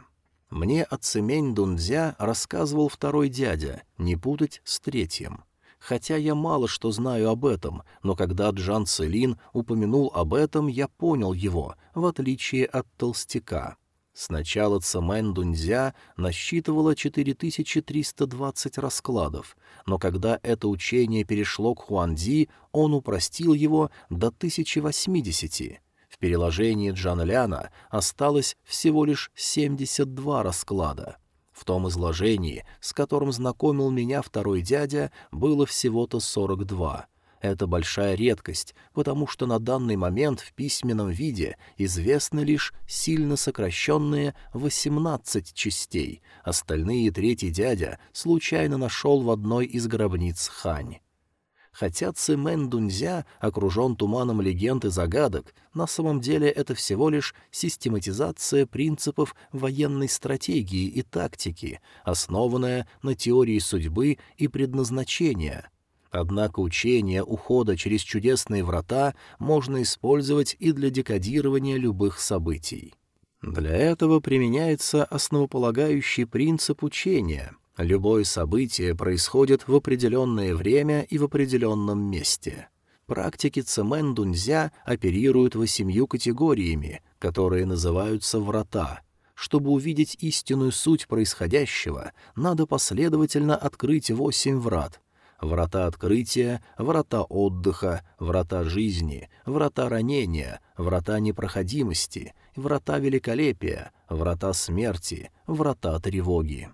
Мне о Цемень Дунзя рассказывал второй дядя, не путать с третьим. Хотя я мало что знаю об этом, но когда Джан Целин упомянул об этом, я понял его, в отличие от толстяка. Сначала Цемэн Дунзя насчитывала 4320 раскладов, но когда это учение перешло к Хуанди, он упростил его до 1080 переложении Джанляна осталось всего лишь 72 расклада. В том изложении, с которым знакомил меня второй дядя, было всего-то 42. Это большая редкость, потому что на данный момент в письменном виде известны лишь сильно сокращенные 18 частей, остальные третий дядя случайно нашел в одной из гробниц Хань. Хотя Цимэн Дунзя окружен туманом легенд и загадок, на самом деле это всего лишь систематизация принципов военной стратегии и тактики, основанная на теории судьбы и предназначения. Однако учение ухода через чудесные врата можно использовать и для декодирования любых событий. Для этого применяется основополагающий принцип учения — Любое событие происходит в определенное время и в определенном месте. Практики Цемен Дунзя оперируют восемью категориями, которые называются «врата». Чтобы увидеть истинную суть происходящего, надо последовательно открыть восемь врат. Врата открытия, врата отдыха, врата жизни, врата ранения, врата непроходимости, врата великолепия, врата смерти, врата тревоги.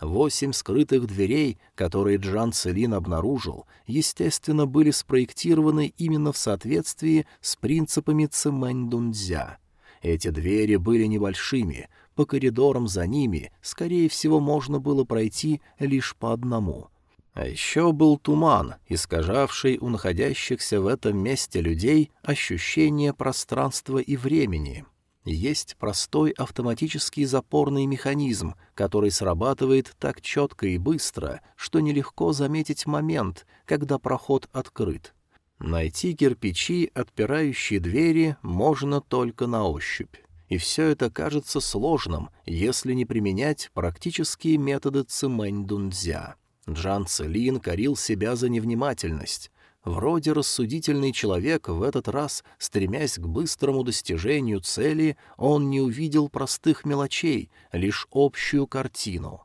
Восемь скрытых дверей, которые Джан Целин обнаружил, естественно, были спроектированы именно в соответствии с принципами Цимэнь-Дунцзя. Эти двери были небольшими, по коридорам за ними, скорее всего, можно было пройти лишь по одному. А еще был туман, искажавший у находящихся в этом месте людей ощущение пространства и времени — есть простой автоматический запорный механизм, который срабатывает так четко и быстро, что нелегко заметить момент, когда проход открыт. Найти кирпичи, отпирающие двери, можно только на ощупь. И все это кажется сложным, если не применять практические методы цимэнь-дунцзя. Джан Целин корил себя за невнимательность. Вроде рассудительный человек в этот раз, стремясь к быстрому достижению цели, он не увидел простых мелочей, лишь общую картину.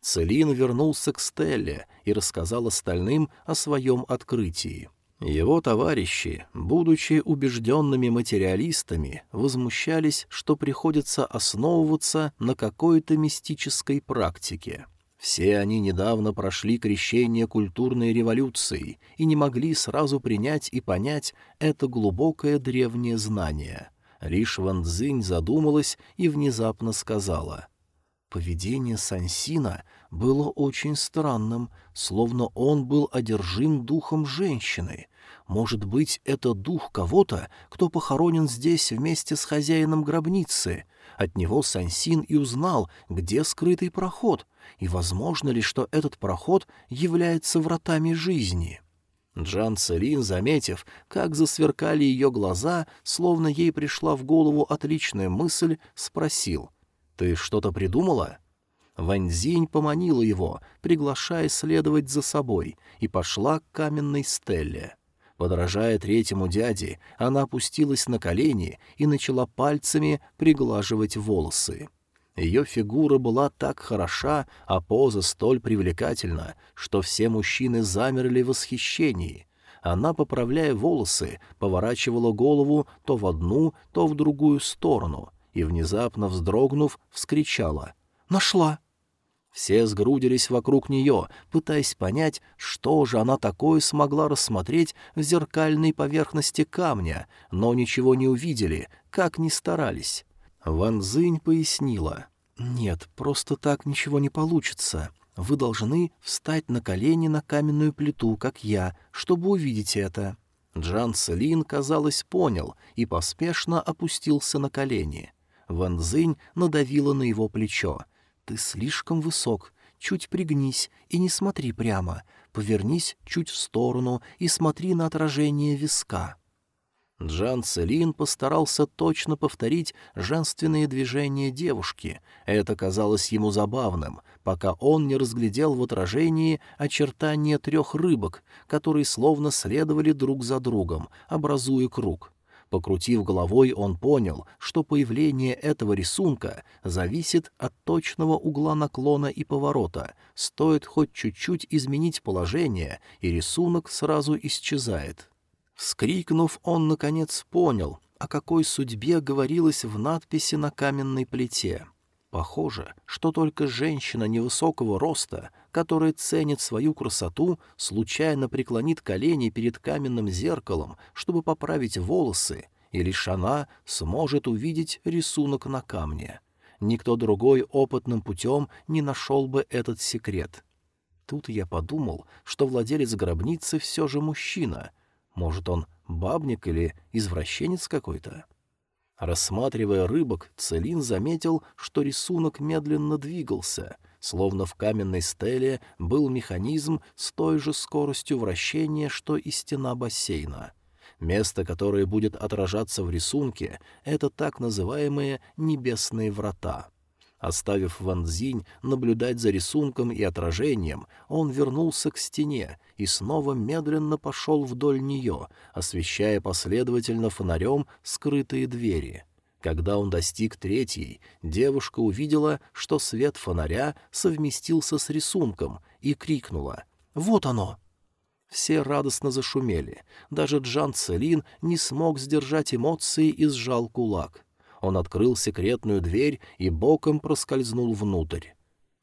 Целин вернулся к Стелле и рассказал остальным о своем открытии. Его товарищи, будучи убежденными материалистами, возмущались, что приходится основываться на какой-то мистической практике. Все они недавно прошли крещение культурной революции и не могли сразу принять и понять это глубокое древнее знание. Лишь Ван Цзинь задумалась и внезапно сказала. Поведение Сансина было очень странным, словно он был одержим духом женщины. Может быть, это дух кого-то, кто похоронен здесь вместе с хозяином гробницы. От него Сансин и узнал, где скрытый проход — и возможно ли, что этот проход является вратами жизни? Джан Целин, заметив, как засверкали ее глаза, словно ей пришла в голову отличная мысль, спросил. «Ты что-то придумала?» Ваньзинь поманила его, приглашая следовать за собой, и пошла к каменной стелле. Подражая третьему дяде, она опустилась на колени и начала пальцами приглаживать волосы. Ее фигура была так хороша, а поза столь привлекательна, что все мужчины замерли в восхищении. Она, поправляя волосы, поворачивала голову то в одну, то в другую сторону и, внезапно вздрогнув, вскричала «Нашла!». Все сгрудились вокруг нее, пытаясь понять, что же она такое смогла рассмотреть в зеркальной поверхности камня, но ничего не увидели, как ни старались. Ван Цзинь пояснила. «Нет, просто так ничего не получится. Вы должны встать на колени на каменную плиту, как я, чтобы увидеть это». Джан Целин, казалось, понял и поспешно опустился на колени. Ван Цзинь надавила на его плечо. «Ты слишком высок. Чуть пригнись и не смотри прямо. Повернись чуть в сторону и смотри на отражение виска». Джан Целин постарался точно повторить женственные движения девушки. Это казалось ему забавным, пока он не разглядел в отражении очертания трех рыбок, которые словно следовали друг за другом, образуя круг. Покрутив головой, он понял, что появление этого рисунка зависит от точного угла наклона и поворота. Стоит хоть чуть-чуть изменить положение, и рисунок сразу исчезает. Вскрикнув, он, наконец, понял, о какой судьбе говорилось в надписи на каменной плите. Похоже, что только женщина невысокого роста, которая ценит свою красоту, случайно преклонит колени перед каменным зеркалом, чтобы поправить волосы, и лишь она сможет увидеть рисунок на камне. Никто другой опытным путем не нашел бы этот секрет. Тут я подумал, что владелец гробницы все же мужчина — может, он бабник или извращенец какой-то? Рассматривая рыбок, Целин заметил, что рисунок медленно двигался, словно в каменной стеле был механизм с той же скоростью вращения, что и стена бассейна. Место, которое будет отражаться в рисунке, — это так называемые «небесные врата». Оставив Ван Цзинь наблюдать за рисунком и отражением, он вернулся к стене и снова медленно пошел вдоль нее, освещая последовательно фонарем скрытые двери. Когда он достиг третьей, девушка увидела, что свет фонаря совместился с рисунком, и крикнула «Вот оно!». Все радостно зашумели. Даже Джан Целин не смог сдержать эмоции и сжал кулак. Он открыл секретную дверь и боком проскользнул внутрь.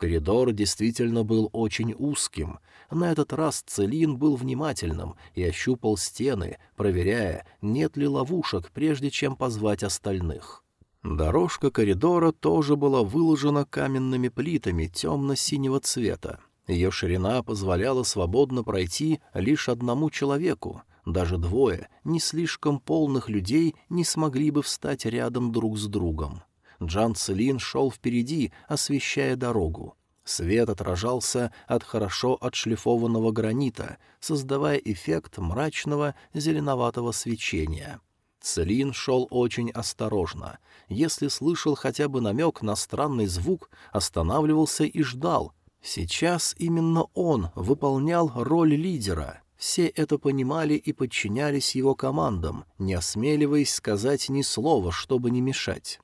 Коридор действительно был очень узким. На этот раз Целин был внимательным и ощупал стены, проверяя, нет ли ловушек, прежде чем позвать остальных. Дорожка коридора тоже была выложена каменными плитами темно-синего цвета. Ее ширина позволяла свободно пройти лишь одному человеку, даже двое, не слишком полных людей, не смогли бы встать рядом друг с другом. Джан Целин шел впереди, освещая дорогу. Свет отражался от хорошо отшлифованного гранита, создавая эффект мрачного зеленоватого свечения. Целин шел очень осторожно. Если слышал хотя бы намек на странный звук, останавливался и ждал. Сейчас именно он выполнял роль лидера — все это понимали и подчинялись его командам, не осмеливаясь сказать ни слова, чтобы не мешать.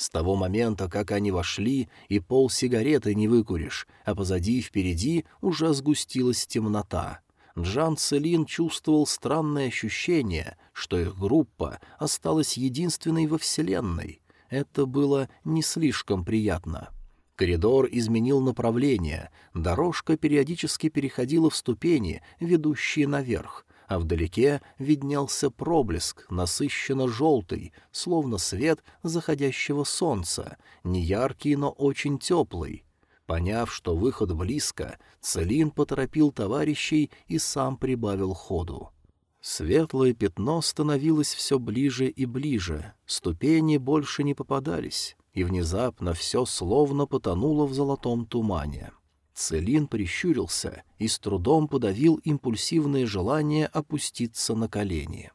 С того момента, как они вошли, и пол сигареты не выкуришь, а позади и впереди уже сгустилась темнота. Джан Целин чувствовал странное ощущение, что их группа осталась единственной во Вселенной. Это было не слишком приятно. Коридор изменил направление, дорожка периодически переходила в ступени, ведущие наверх, а вдалеке виднелся проблеск, насыщенно желтый, словно свет заходящего солнца, не яркий, но очень теплый. Поняв, что выход близко, Целин поторопил товарищей и сам прибавил ходу. Светлое пятно становилось все ближе и ближе, ступени больше не попадались и внезапно все словно потонуло в золотом тумане. Целин прищурился и с трудом подавил импульсивное желание опуститься на колени.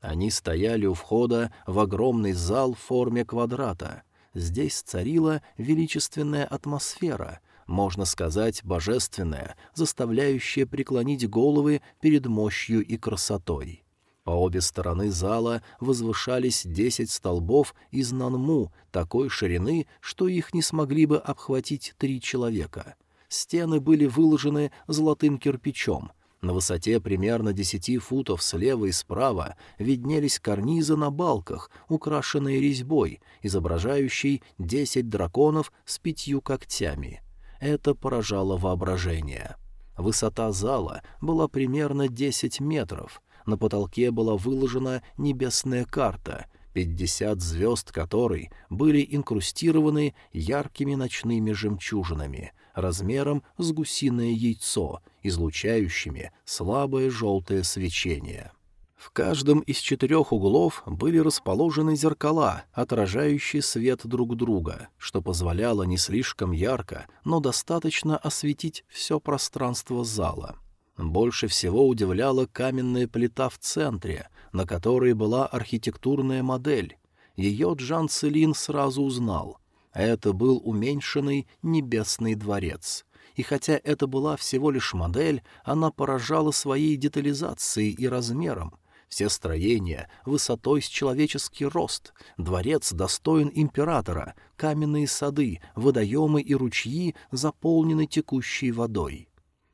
Они стояли у входа в огромный зал в форме квадрата. Здесь царила величественная атмосфера, можно сказать, божественная, заставляющая преклонить головы перед мощью и красотой. По обе стороны зала возвышались десять столбов из нанму такой ширины, что их не смогли бы обхватить три человека. Стены были выложены золотым кирпичом. На высоте примерно десяти футов слева и справа виднелись карнизы на балках, украшенные резьбой, изображающей десять драконов с пятью когтями. Это поражало воображение. Высота зала была примерно десять метров, на потолке была выложена небесная карта, пятьдесят звезд которой были инкрустированы яркими ночными жемчужинами, размером с гусиное яйцо, излучающими слабое желтое свечение. В каждом из четырех углов были расположены зеркала, отражающие свет друг друга, что позволяло не слишком ярко, но достаточно осветить все пространство зала. Больше всего удивляла каменная плита в центре, на которой была архитектурная модель. Ее Джан Целин сразу узнал. Это был уменьшенный небесный дворец. И хотя это была всего лишь модель, она поражала своей детализацией и размером. Все строения высотой с человеческий рост, дворец достоин императора, каменные сады, водоемы и ручьи заполнены текущей водой.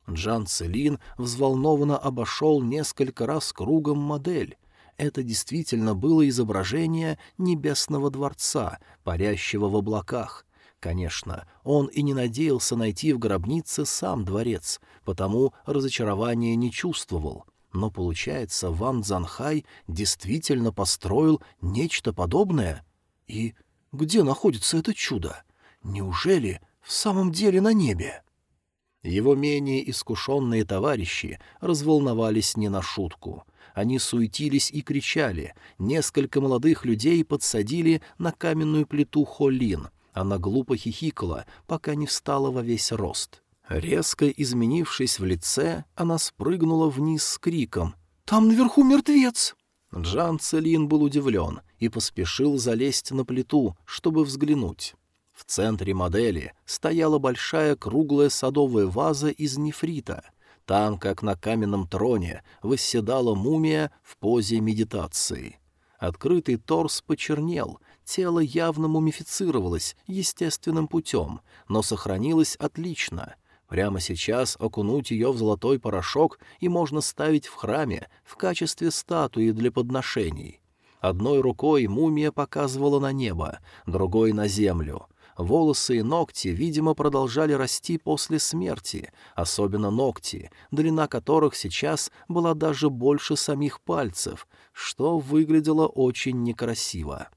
Джан Целин взволнованно обошел несколько раз кругом модель. Это действительно было изображение небесного дворца, парящего в облаках. Конечно, он и не надеялся найти в гробнице сам дворец, потому разочарования не чувствовал. Но, получается, Ван Цзанхай действительно построил нечто подобное? И где находится это чудо? Неужели в самом деле на небе? Его менее искушенные товарищи разволновались не на шутку. Они суетились и кричали. Несколько молодых людей подсадили на каменную плиту Холин. Она глупо хихикала, пока не встала во весь рост. Резко изменившись в лице, она спрыгнула вниз с криком «Там наверху мертвец!» Джан Целин был удивлен и поспешил залезть на плиту, чтобы взглянуть. В центре модели стояла большая круглая садовая ваза из нефрита. Там, как на каменном троне, восседала мумия в позе медитации. Открытый торс почернел, тело явно мумифицировалось естественным путем, но сохранилось отлично. Прямо сейчас окунуть ее в золотой порошок и можно ставить в храме в качестве статуи для подношений. Одной рукой мумия показывала на небо, другой — на землю. Волосы и ногти, видимо, продолжали расти после смерти, особенно ногти, длина которых сейчас была даже больше самих пальцев, что выглядело очень некрасиво.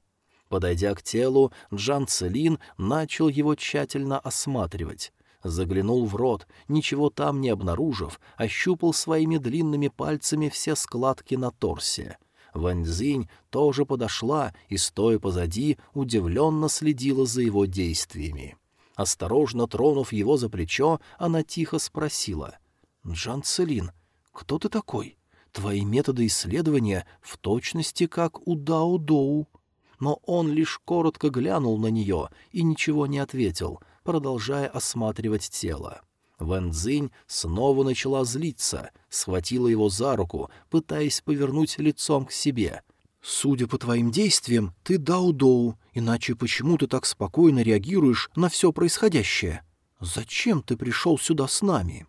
Подойдя к телу, Джан Целин начал его тщательно осматривать. Заглянул в рот, ничего там не обнаружив, ощупал своими длинными пальцами все складки на торсе. Ваньзинь тоже подошла и, стоя позади, удивленно следила за его действиями. Осторожно тронув его за плечо, она тихо спросила. «Джан Целин, кто ты такой? Твои методы исследования в точности как у Дао-Доу». Но он лишь коротко глянул на нее и ничего не ответил, продолжая осматривать тело. Вэн Цзинь снова начала злиться, схватила его за руку, пытаясь повернуть лицом к себе. «Судя по твоим действиям, ты Дао-Доу, иначе почему ты так спокойно реагируешь на все происходящее? Зачем ты пришел сюда с нами?»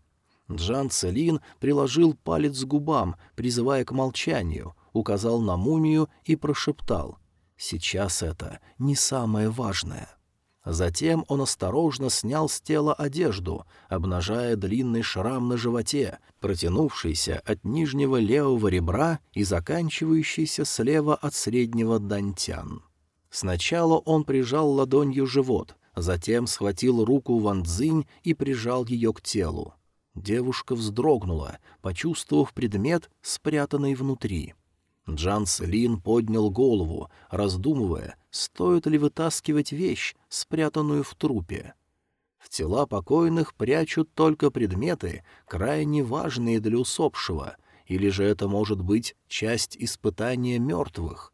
Джан Целин приложил палец к губам, призывая к молчанию, указал на мумию и прошептал. «Сейчас это не самое важное». Затем он осторожно снял с тела одежду, обнажая длинный шрам на животе, протянувшийся от нижнего левого ребра и заканчивающийся слева от среднего дантян. Сначала он прижал ладонью живот, затем схватил руку Ван Цзинь и прижал ее к телу. Девушка вздрогнула, почувствовав предмет, спрятанный внутри. Джан Селин поднял голову, раздумывая, стоит ли вытаскивать вещь, спрятанную в трупе. В тела покойных прячут только предметы, крайне важные для усопшего, или же это может быть часть испытания мертвых.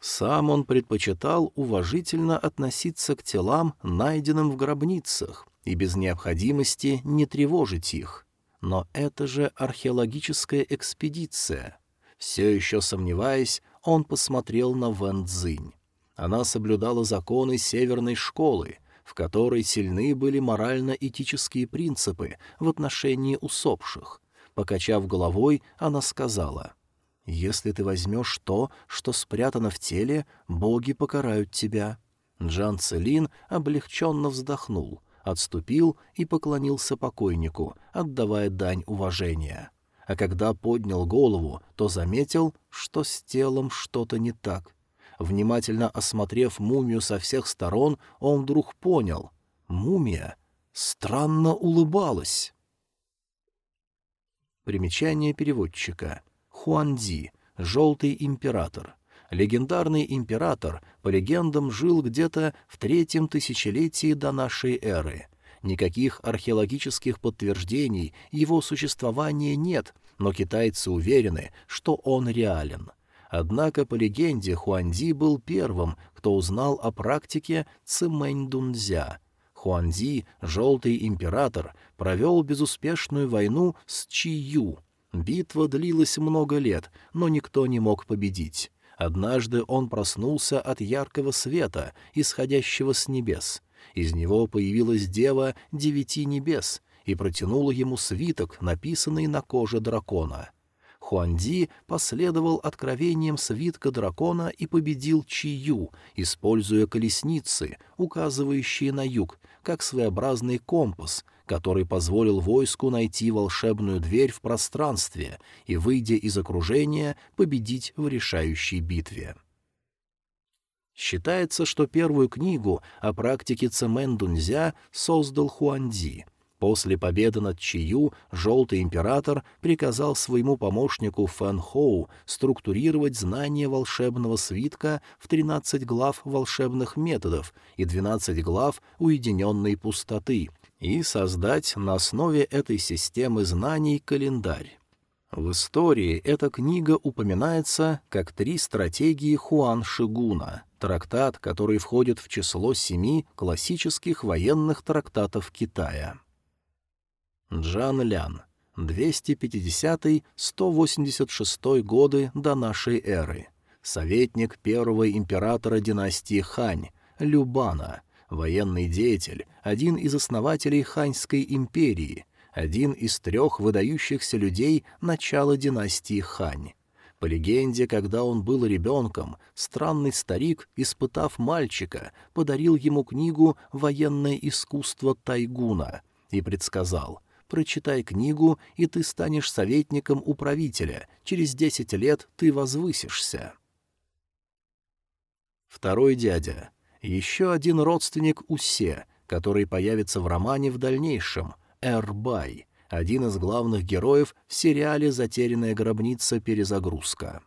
Сам он предпочитал уважительно относиться к телам, найденным в гробницах, и без необходимости не тревожить их. Но это же археологическая экспедиция. Все еще сомневаясь, он посмотрел на Вэн Цзинь. Она соблюдала законы северной школы, в которой сильны были морально-этические принципы в отношении усопших. Покачав головой, она сказала, «Если ты возьмешь то, что спрятано в теле, боги покарают тебя». Джан Целин облегченно вздохнул, отступил и поклонился покойнику, отдавая дань уважения. А когда поднял голову, то заметил, что с телом что-то не так. Внимательно осмотрев мумию со всех сторон, он вдруг понял — мумия странно улыбалась. Примечание переводчика. Хуанди, желтый император. Легендарный император, по легендам, жил где-то в третьем тысячелетии до нашей эры. Никаких археологических подтверждений его существования нет, но китайцы уверены, что он реален — Однако, по легенде, Хуанди был первым, кто узнал о практике Цимэнь-Дунзя. Хуанди, желтый император, провел безуспешную войну с Чию. Битва длилась много лет, но никто не мог победить. Однажды он проснулся от яркого света, исходящего с небес. Из него появилась дева девяти небес и протянула ему свиток, написанный на коже дракона. Хуанди последовал откровениям свитка дракона и победил Чию, используя колесницы, указывающие на юг, как своеобразный компас, который позволил войску найти волшебную дверь в пространстве и, выйдя из окружения, победить в решающей битве. Считается, что первую книгу о практике Цемэн-Дунзя создал Хуанди — После победы над Чию Желтый Император приказал своему помощнику Фэн Хоу структурировать знания волшебного свитка в 13 глав волшебных методов и 12 глав уединенной пустоты и создать на основе этой системы знаний календарь. В истории эта книга упоминается как «Три стратегии Хуан Шигуна», трактат, который входит в число семи классических военных трактатов Китая. Джан Лян, 250-186 годы до нашей эры, советник первого императора династии Хань, Любана, военный деятель, один из основателей Ханьской империи, один из трех выдающихся людей начала династии Хань. По легенде, когда он был ребенком, странный старик, испытав мальчика, подарил ему книгу «Военное искусство Тайгуна» и предсказал, прочитай книгу, и ты станешь советником управителя. Через десять лет ты возвысишься. Второй дядя. Еще один родственник Усе, который появится в романе в дальнейшем, Эрбай, один из главных героев в сериале «Затерянная гробница. Перезагрузка».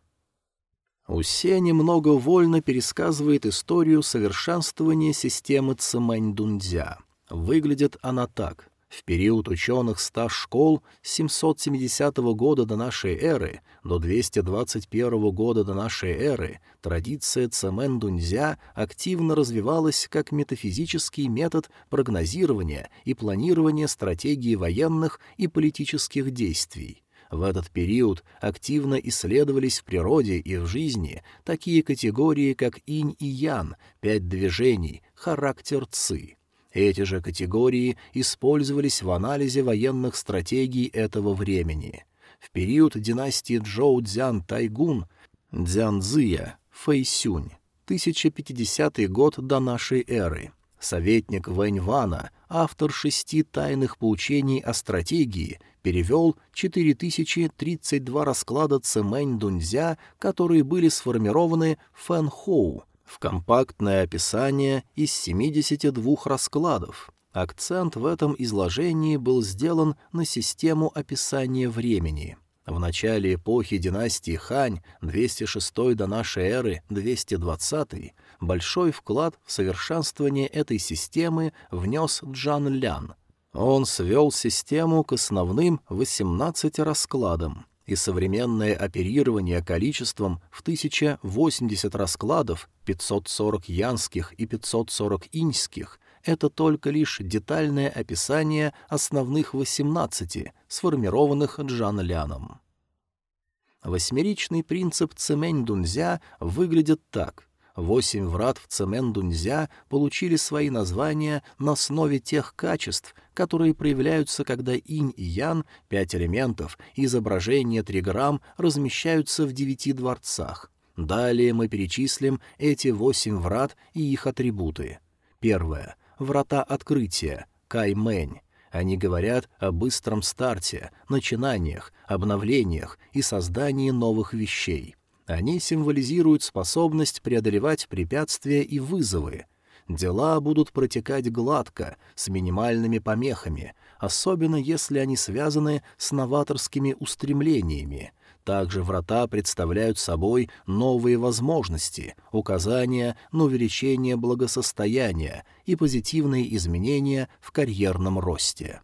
Усе немного вольно пересказывает историю совершенствования системы Цимэнь-Дунцзя. Выглядит она так. В период ученых ста школ с 770 года до нашей эры до 221 года до нашей эры традиция цемэн-дунзя активно развивалась как метафизический метод прогнозирования и планирования стратегии военных и политических действий. В этот период активно исследовались в природе и в жизни такие категории, как инь и ян, пять движений, характер ци. Эти же категории использовались в анализе военных стратегий этого времени. В период династии Джоу Цзян Тайгун, Цзянзия, Фэйсюнь, 1050 год до нашей эры, советник Вэньвана, автор шести тайных поучений о стратегии, перевел 4032 расклада Цемэнь Дунзя, которые были сформированы Фэн Хоу, в компактное описание из 72 раскладов. Акцент в этом изложении был сделан на систему описания времени. В начале эпохи династии Хань, 206 до нашей эры, 220, большой вклад в совершенствование этой системы внес Джан Лян. Он свел систему к основным 18 раскладам и современное оперирование количеством в 1080 раскладов, 540 янских и 540 иньских, это только лишь детальное описание основных 18, сформированных Джан Ляном. Восьмеричный принцип Цемэнь-Дунзя выглядит так. Восемь врат в Цемэн-Дунзя получили свои названия на основе тех качеств, которые проявляются, когда инь и ян, пять элементов, изображение триграмм размещаются в девяти дворцах. Далее мы перечислим эти восемь врат и их атрибуты. Первое. Врата открытия. Кай-мэнь. Они говорят о быстром старте, начинаниях, обновлениях и создании новых вещей. Они символизируют способность преодолевать препятствия и вызовы. Дела будут протекать гладко, с минимальными помехами, особенно если они связаны с новаторскими устремлениями. Также врата представляют собой новые возможности, указания на увеличение благосостояния и позитивные изменения в карьерном росте.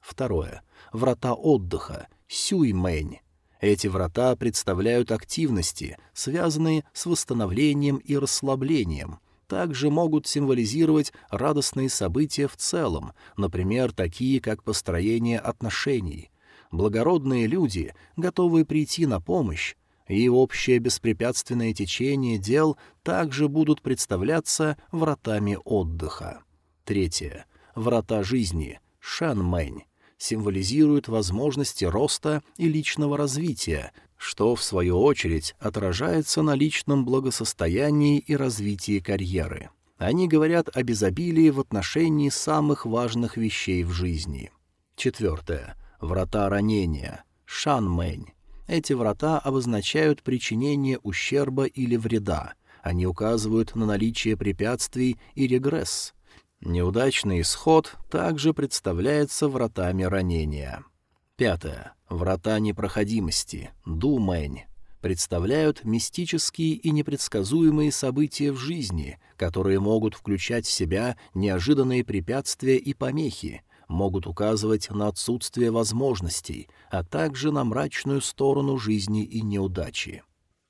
Второе. Врата отдыха, сюймэнь. Эти врата представляют активности, связанные с восстановлением и расслаблением, также могут символизировать радостные события в целом, например, такие как построение отношений. Благородные люди, готовые прийти на помощь, и общее беспрепятственное течение дел также будут представляться вратами отдыха. Третье. Врата жизни, Шанмэнь символизируют возможности роста и личного развития, что, в свою очередь, отражается на личном благосостоянии и развитии карьеры. Они говорят об изобилии в отношении самых важных вещей в жизни. Четвертое. Врата ранения. Шанмэнь. Эти врата обозначают причинение ущерба или вреда. Они указывают на наличие препятствий и регресс. Неудачный исход также представляется вратами ранения. Пятое. Врата непроходимости, Думэнь, представляют мистические и непредсказуемые события в жизни, которые могут включать в себя неожиданные препятствия и помехи, могут указывать на отсутствие возможностей, а также на мрачную сторону жизни и неудачи.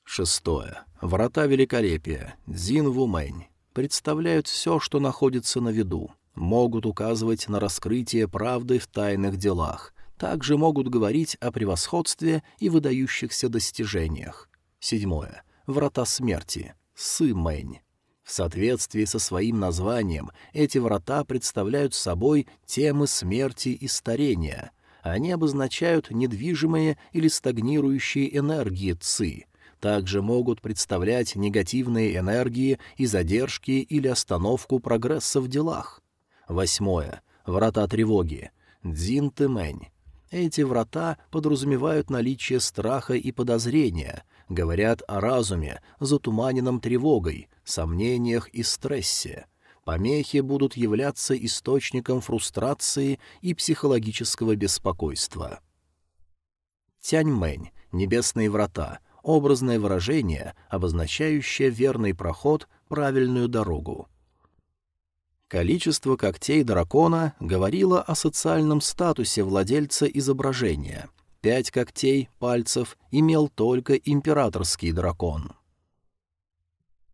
Шестое. Врата великолепия, Дзин Вумэнь представляют все, что находится на виду, могут указывать на раскрытие правды в тайных делах, также могут говорить о превосходстве и выдающихся достижениях. Седьмое. Врата смерти. Сы-мэнь. В соответствии со своим названием эти врата представляют собой темы смерти и старения. Они обозначают недвижимые или стагнирующие энергии ци, также могут представлять негативные энергии и задержки или остановку прогресса в делах. Восьмое. Врата тревоги. Дзин Тэмэнь. Эти врата подразумевают наличие страха и подозрения, говорят о разуме, затуманенном тревогой, сомнениях и стрессе. Помехи будут являться источником фрустрации и психологического беспокойства. Тяньмэнь, небесные врата, образное выражение, обозначающее верный проход, правильную дорогу. Количество когтей дракона говорило о социальном статусе владельца изображения. Пять когтей, пальцев, имел только императорский дракон.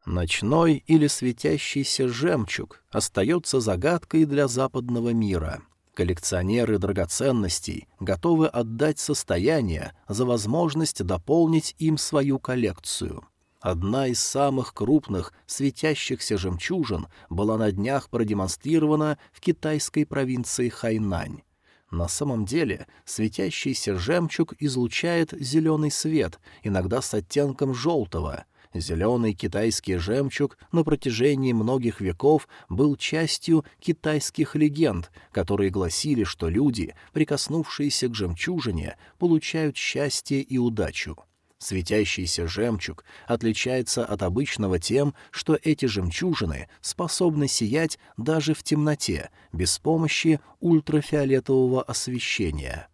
Ночной или светящийся жемчуг остается загадкой для западного мира. Коллекционеры драгоценностей готовы отдать состояние за возможность дополнить им свою коллекцию. Одна из самых крупных светящихся жемчужин была на днях продемонстрирована в китайской провинции Хайнань. На самом деле светящийся жемчуг излучает зеленый свет, иногда с оттенком желтого — Зеленый китайский жемчуг на протяжении многих веков был частью китайских легенд, которые гласили, что люди, прикоснувшиеся к жемчужине, получают счастье и удачу. Светящийся жемчуг отличается от обычного тем, что эти жемчужины способны сиять даже в темноте, без помощи ультрафиолетового освещения.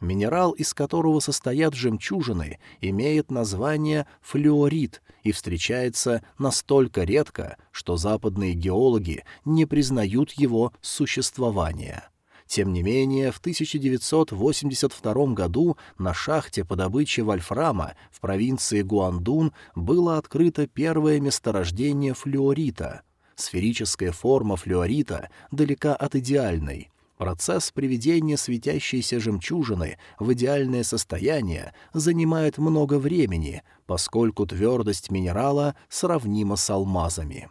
Минерал, из которого состоят жемчужины, имеет название флюорит и встречается настолько редко, что западные геологи не признают его существования. Тем не менее, в 1982 году на шахте по добыче вольфрама в провинции Гуандун было открыто первое месторождение флюорита. Сферическая форма флюорита далека от идеальной. Процесс приведения светящейся жемчужины в идеальное состояние занимает много времени, поскольку твердость минерала сравнима с алмазами.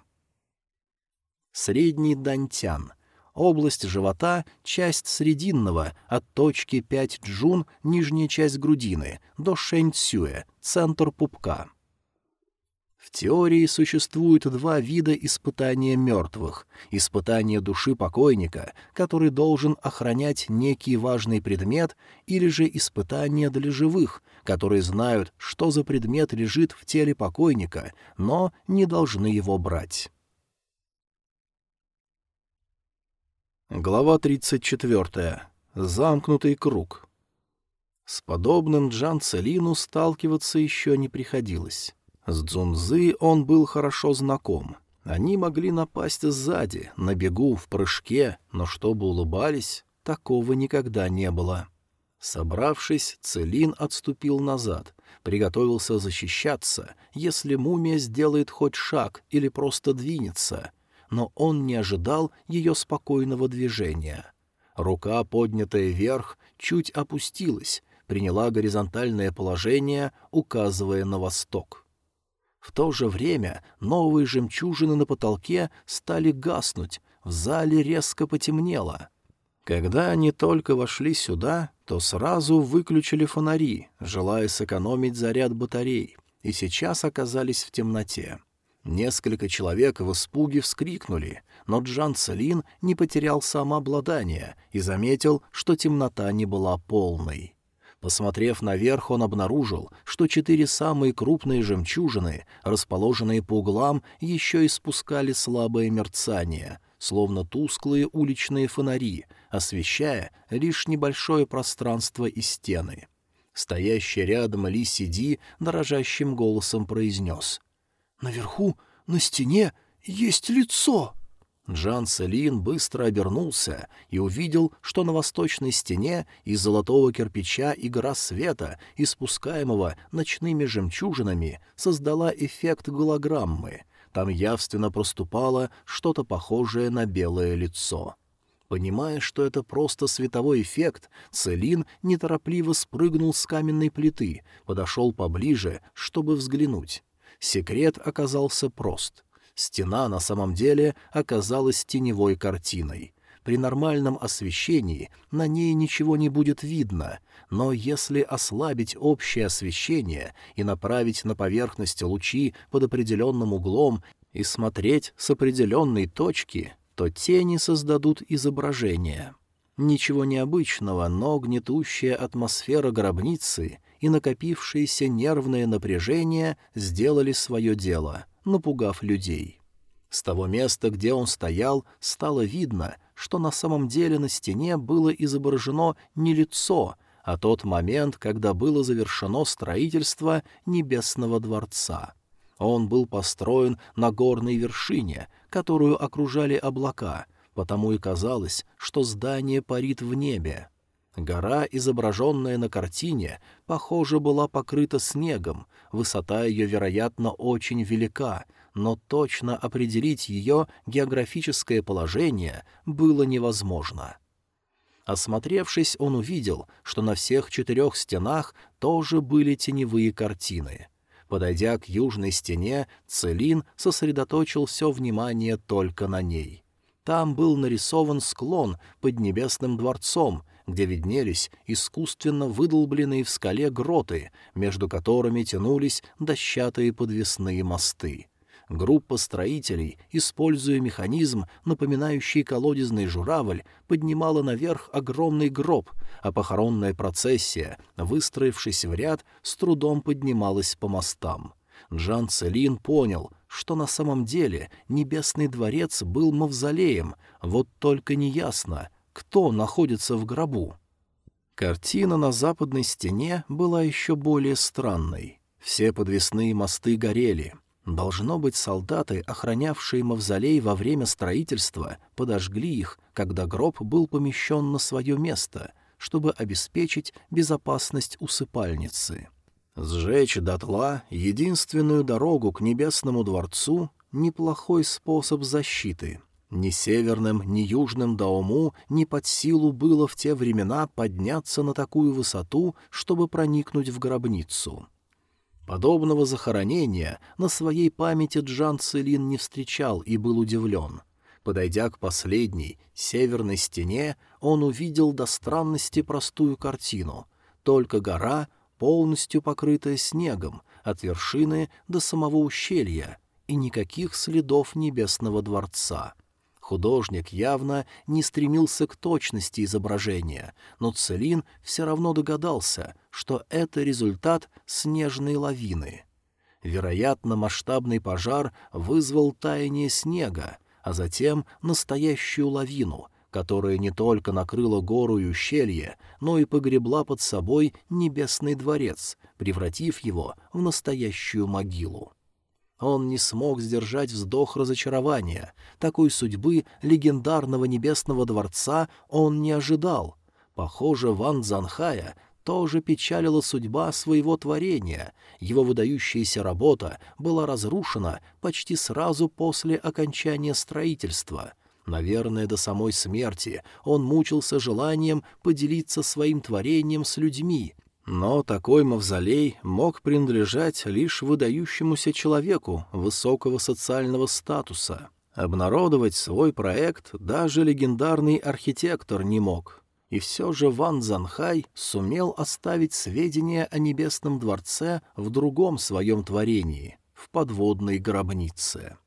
Средний дантян — область живота, часть срединного, от точки 5 джун, нижняя часть грудины, до шэньцюэ, центр пупка. Теории существует два вида испытания мертвых. Испытание души покойника, который должен охранять некий важный предмет, или же испытание для живых, которые знают, что за предмет лежит в теле покойника, но не должны его брать. Глава 34. Замкнутый круг. С подобным Джан Целину сталкиваться еще не приходилось. С Дзунзы он был хорошо знаком. Они могли напасть сзади, на бегу, в прыжке, но чтобы улыбались, такого никогда не было. Собравшись, Целин отступил назад, приготовился защищаться, если мумия сделает хоть шаг или просто двинется — но он не ожидал ее спокойного движения. Рука, поднятая вверх, чуть опустилась, приняла горизонтальное положение, указывая на восток. В то же время новые жемчужины на потолке стали гаснуть, в зале резко потемнело. Когда они только вошли сюда, то сразу выключили фонари, желая сэкономить заряд батарей, и сейчас оказались в темноте. Несколько человек в испуге вскрикнули, но Джан Целин не потерял самообладание и заметил, что темнота не была полной. Посмотрев наверх, он обнаружил, что четыре самые крупные жемчужины, расположенные по углам, еще испускали слабое мерцание, словно тусклые уличные фонари, освещая лишь небольшое пространство и стены. Стоящий рядом Ли Сиди дрожащим голосом произнес — Наверху, на стене, есть лицо!» Джан Селин быстро обернулся и увидел, что на восточной стене из золотого кирпича игра света, испускаемого ночными жемчужинами, создала эффект голограммы. Там явственно проступало что-то похожее на белое лицо. Понимая, что это просто световой эффект, Целин неторопливо спрыгнул с каменной плиты, подошел поближе, чтобы взглянуть. Секрет оказался прост. Стена на самом деле оказалась теневой картиной. При нормальном освещении на ней ничего не будет видно, но если ослабить общее освещение и направить на поверхность лучи под определенным углом и смотреть с определенной точки, то тени создадут изображение. Ничего необычного, но гнетущая атмосфера гробницы и накопившееся нервное напряжение сделали свое дело, напугав людей. С того места, где он стоял, стало видно, что на самом деле на стене было изображено не лицо, а тот момент, когда было завершено строительство Небесного дворца. Он был построен на горной вершине, которую окружали облака, потому и казалось, что здание парит в небе. Гора, изображенная на картине, похоже, была покрыта снегом, высота ее, вероятно, очень велика, но точно определить ее географическое положение было невозможно. Осмотревшись, он увидел, что на всех четырех стенах тоже были теневые картины. Подойдя к южной стене, Целин сосредоточил все внимание только на ней. Там был нарисован склон под небесным дворцом, где виднелись искусственно выдолбленные в скале гроты, между которыми тянулись дощатые подвесные мосты. Группа строителей, используя механизм, напоминающий колодезный журавль, поднимала наверх огромный гроб, а похоронная процессия, выстроившись в ряд, с трудом поднималась по мостам. Джан Целин понял, что на самом деле Небесный дворец был мавзолеем, вот только неясно, кто находится в гробу. Картина на западной стене была еще более странной. Все подвесные мосты горели. Должно быть, солдаты, охранявшие мавзолей во время строительства, подожгли их, когда гроб был помещен на свое место, чтобы обеспечить безопасность усыпальницы. Сжечь дотла единственную дорогу к небесному дворцу — неплохой способ защиты. Ни северным, ни южным Даому ни под силу было в те времена подняться на такую высоту, чтобы проникнуть в гробницу. Подобного захоронения на своей памяти Джан Целин не встречал и был удивлен. Подойдя к последней, северной стене, он увидел до странности простую картину. Только гора, полностью покрытая снегом, от вершины до самого ущелья, и никаких следов небесного дворца. Художник явно не стремился к точности изображения, но Целин все равно догадался, что это результат снежной лавины. Вероятно, масштабный пожар вызвал таяние снега, а затем настоящую лавину, которая не только накрыла гору и ущелье, но и погребла под собой небесный дворец, превратив его в настоящую могилу. Он не смог сдержать вздох разочарования. Такой судьбы легендарного небесного дворца он не ожидал. Похоже, Ван Занхая тоже печалила судьба своего творения. Его выдающаяся работа была разрушена почти сразу после окончания строительства. Наверное, до самой смерти он мучился желанием поделиться своим творением с людьми, но такой мавзолей мог принадлежать лишь выдающемуся человеку высокого социального статуса. Обнародовать свой проект даже легендарный архитектор не мог. И все же Ван Занхай сумел оставить сведения о Небесном дворце в другом своем творении — в подводной гробнице.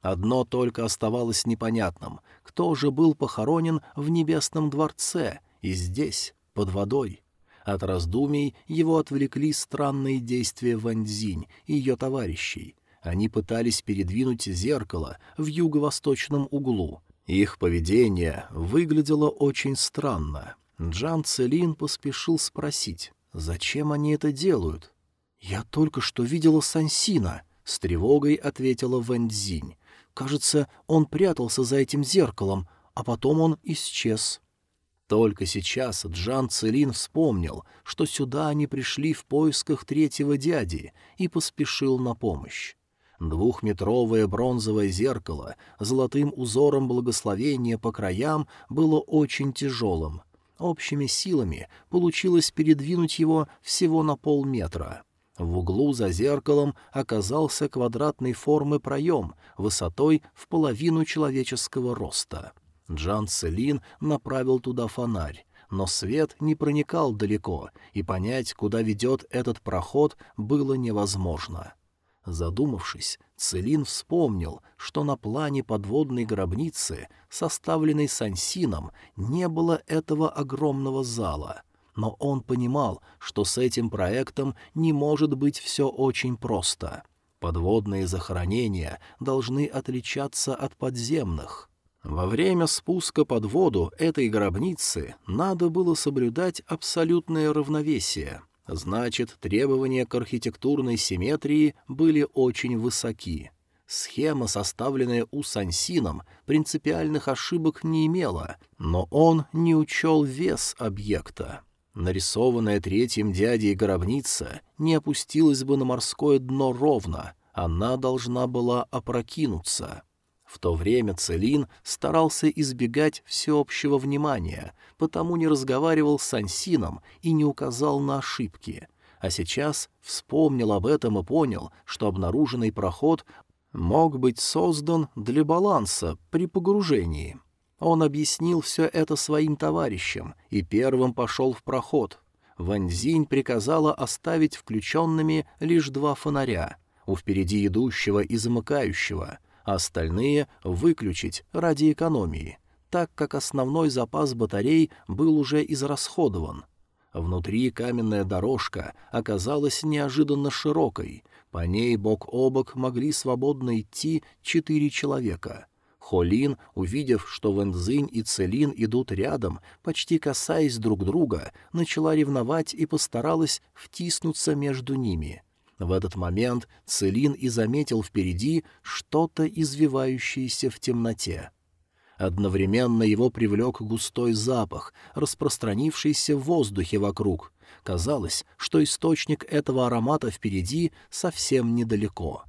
Одно только оставалось непонятным — кто же был похоронен в Небесном дворце и здесь, под водой — от раздумий его отвлекли странные действия Ваньцзинь и ее товарищей. Они пытались передвинуть зеркало в юго-восточном углу. Их поведение выглядело очень странно. Джан Целин поспешил спросить, зачем они это делают? «Я только что видела Сансина», — с тревогой ответила Вэньцзинь. «Кажется, он прятался за этим зеркалом, а потом он исчез». Только сейчас Джан Целин вспомнил, что сюда они пришли в поисках третьего дяди, и поспешил на помощь. Двухметровое бронзовое зеркало золотым узором благословения по краям было очень тяжелым. Общими силами получилось передвинуть его всего на полметра. В углу за зеркалом оказался квадратной формы проем, высотой в половину человеческого роста — Джан Целин направил туда фонарь, но свет не проникал далеко, и понять, куда ведет этот проход, было невозможно. Задумавшись, Целин вспомнил, что на плане подводной гробницы, составленной Сансином, не было этого огромного зала. Но он понимал, что с этим проектом не может быть все очень просто. Подводные захоронения должны отличаться от подземных. Во время спуска под воду этой гробницы надо было соблюдать абсолютное равновесие. Значит, требования к архитектурной симметрии были очень высоки. Схема, составленная у Сансином, принципиальных ошибок не имела, но он не учел вес объекта. Нарисованная третьим дядей гробница не опустилась бы на морское дно ровно, она должна была опрокинуться. В то время Целин старался избегать всеобщего внимания, потому не разговаривал с Ансином и не указал на ошибки. А сейчас вспомнил об этом и понял, что обнаруженный проход мог быть создан для баланса при погружении. Он объяснил все это своим товарищам и первым пошел в проход. Ванзинь приказала оставить включенными лишь два фонаря — у впереди идущего и замыкающего — а остальные выключить ради экономии, так как основной запас батарей был уже израсходован. Внутри каменная дорожка оказалась неожиданно широкой, по ней бок о бок могли свободно идти четыре человека. Холин, увидев, что Вэнзинь и Целин идут рядом, почти касаясь друг друга, начала ревновать и постаралась втиснуться между ними — В этот момент Целин и заметил впереди что-то извивающееся в темноте. Одновременно его привлек густой запах, распространившийся в воздухе вокруг. Казалось, что источник этого аромата впереди совсем недалеко.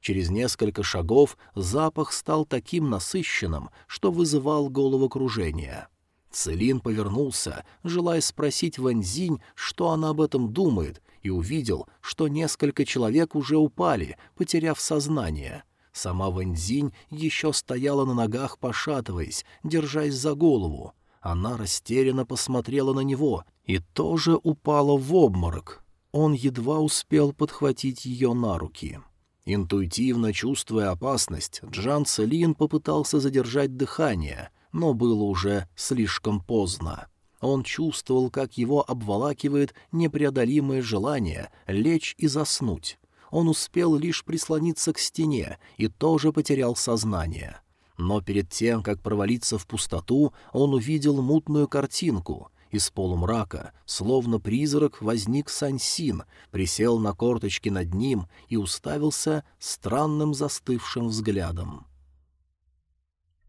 Через несколько шагов запах стал таким насыщенным, что вызывал головокружение. Целин повернулся, желая спросить Вэньзинь, что она об этом думает, и увидел, что несколько человек уже упали, потеряв сознание. Сама Вэньзинь еще стояла на ногах, пошатываясь, держась за голову. Она растерянно посмотрела на него и тоже упала в обморок. Он едва успел подхватить ее на руки. Интуитивно чувствуя опасность, Джан Целин попытался задержать дыхание, но было уже слишком поздно. Он чувствовал, как его обволакивает непреодолимое желание лечь и заснуть. Он успел лишь прислониться к стене и тоже потерял сознание. Но перед тем, как провалиться в пустоту, он увидел мутную картинку. Из полумрака, словно призрак, возник Сансин, присел на корточки над ним и уставился странным застывшим взглядом.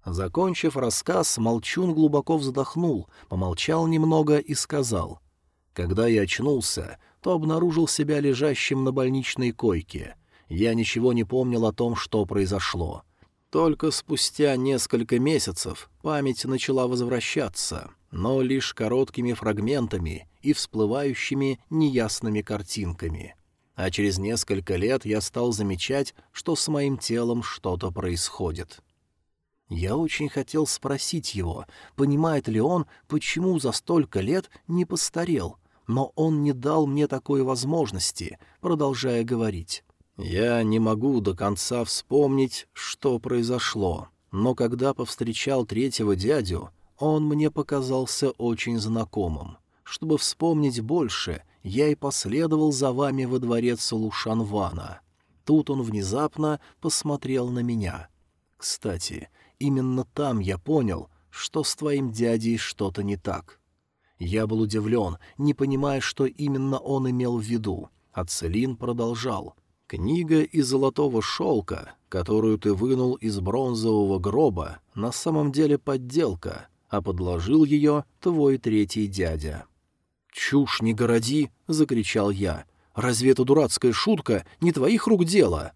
Закончив рассказ, Молчун глубоко вздохнул, помолчал немного и сказал. «Когда я очнулся, то обнаружил себя лежащим на больничной койке. Я ничего не помнил о том, что произошло. Только спустя несколько месяцев память начала возвращаться, но лишь короткими фрагментами и всплывающими неясными картинками. А через несколько лет я стал замечать, что с моим телом что-то происходит». Я очень хотел спросить его, понимает ли он, почему за столько лет не постарел, но он не дал мне такой возможности, продолжая говорить. Я не могу до конца вспомнить, что произошло, но когда повстречал третьего дядю, он мне показался очень знакомым. Чтобы вспомнить больше, я и последовал за вами во дворец Лушанвана. Тут он внезапно посмотрел на меня. Кстати, Именно там я понял, что с твоим дядей что-то не так. Я был удивлен, не понимая, что именно он имел в виду, а Целин продолжал. «Книга из золотого шелка, которую ты вынул из бронзового гроба, на самом деле подделка, а подложил ее твой третий дядя». «Чушь не городи!» — закричал я. «Разве эта дурацкая шутка не твоих рук дело?»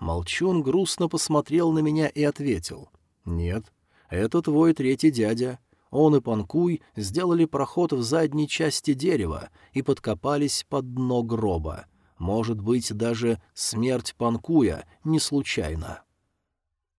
Молчун грустно посмотрел на меня и ответил. «Нет, это твой третий дядя. Он и Панкуй сделали проход в задней части дерева и подкопались под дно гроба. Может быть, даже смерть Панкуя не случайна».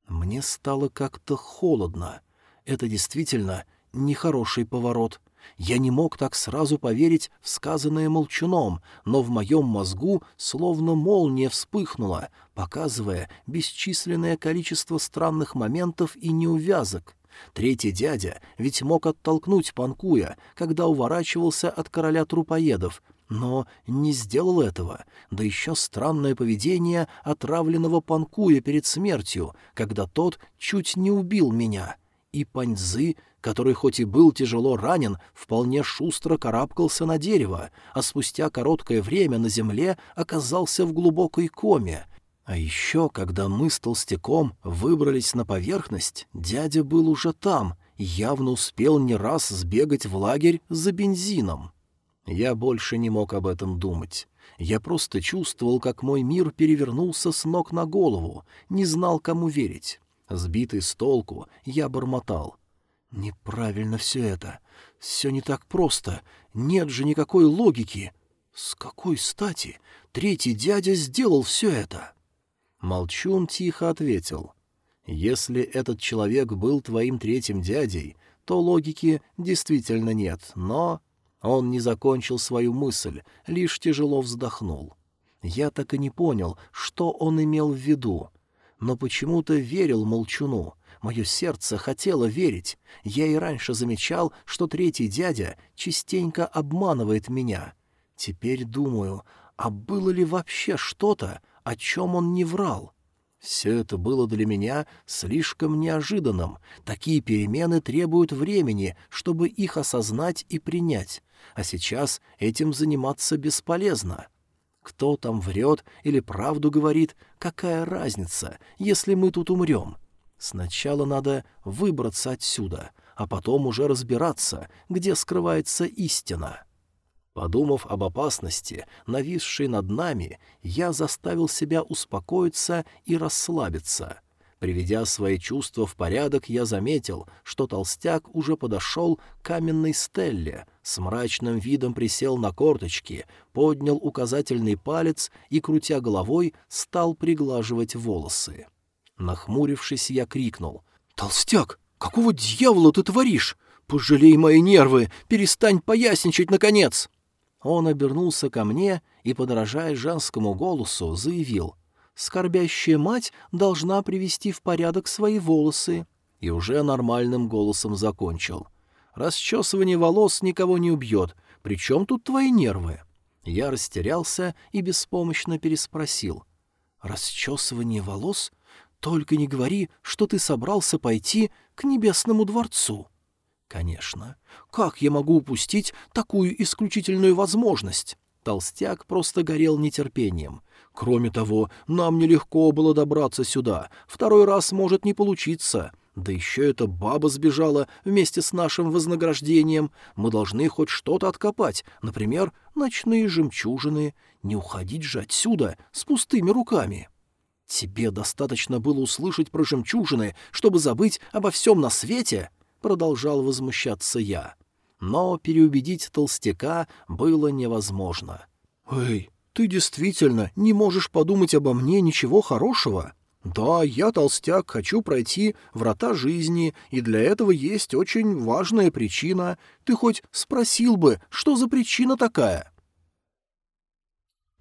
Мне стало как-то холодно. Это действительно нехороший поворот. Я не мог так сразу поверить в сказанное молчуном, но в моем мозгу словно молния вспыхнула, показывая бесчисленное количество странных моментов и неувязок. Третий дядя ведь мог оттолкнуть Панкуя, когда уворачивался от короля трупоедов, но не сделал этого, да еще странное поведение отравленного Панкуя перед смертью, когда тот чуть не убил меня. И Паньзы который хоть и был тяжело ранен, вполне шустро карабкался на дерево, а спустя короткое время на земле оказался в глубокой коме. А еще, когда мы с толстяком выбрались на поверхность, дядя был уже там явно успел не раз сбегать в лагерь за бензином. Я больше не мог об этом думать. Я просто чувствовал, как мой мир перевернулся с ног на голову, не знал, кому верить. Сбитый с толку, я бормотал — Неправильно все это. Все не так просто. Нет же никакой логики. С какой стати третий дядя сделал все это? Молчун тихо ответил. Если этот человек был твоим третьим дядей, то логики действительно нет, но... Он не закончил свою мысль, лишь тяжело вздохнул. Я так и не понял, что он имел в виду, но почему-то верил Молчуну — Мое сердце хотело верить. Я и раньше замечал, что третий дядя частенько обманывает меня. Теперь думаю, а было ли вообще что-то, о чем он не врал? Все это было для меня слишком неожиданным. Такие перемены требуют времени, чтобы их осознать и принять. А сейчас этим заниматься бесполезно. Кто там врет или правду говорит, какая разница, если мы тут умрем? Сначала надо выбраться отсюда, а потом уже разбираться, где скрывается истина. Подумав об опасности, нависшей над нами, я заставил себя успокоиться и расслабиться. Приведя свои чувства в порядок, я заметил, что толстяк уже подошел к каменной стелле, с мрачным видом присел на корточки, поднял указательный палец и, крутя головой, стал приглаживать волосы. Нахмурившись, я крикнул. «Толстяк, какого дьявола ты творишь? Пожалей мои нервы, перестань поясничать, наконец!» Он обернулся ко мне и, подражая женскому голосу, заявил — скорбящая мать должна привести в порядок свои волосы. И уже нормальным голосом закончил. Расчесывание волос никого не убьет. Причем тут твои нервы? Я растерялся и беспомощно переспросил. Расчесывание волос? Только не говори, что ты собрался пойти к небесному дворцу. Конечно. Как я могу упустить такую исключительную возможность? Толстяк просто горел нетерпением. Кроме того, нам нелегко было добраться сюда. Второй раз может не получиться. Да еще эта баба сбежала вместе с нашим вознаграждением. Мы должны хоть что-то откопать, например, ночные жемчужины. Не уходить же отсюда с пустыми руками. Тебе достаточно было услышать про жемчужины, чтобы забыть обо всем на свете? Продолжал возмущаться я. Но переубедить толстяка было невозможно. «Эй, ты действительно не можешь подумать обо мне ничего хорошего? Да, я толстяк, хочу пройти врата жизни, и для этого есть очень важная причина. Ты хоть спросил бы, что за причина такая?»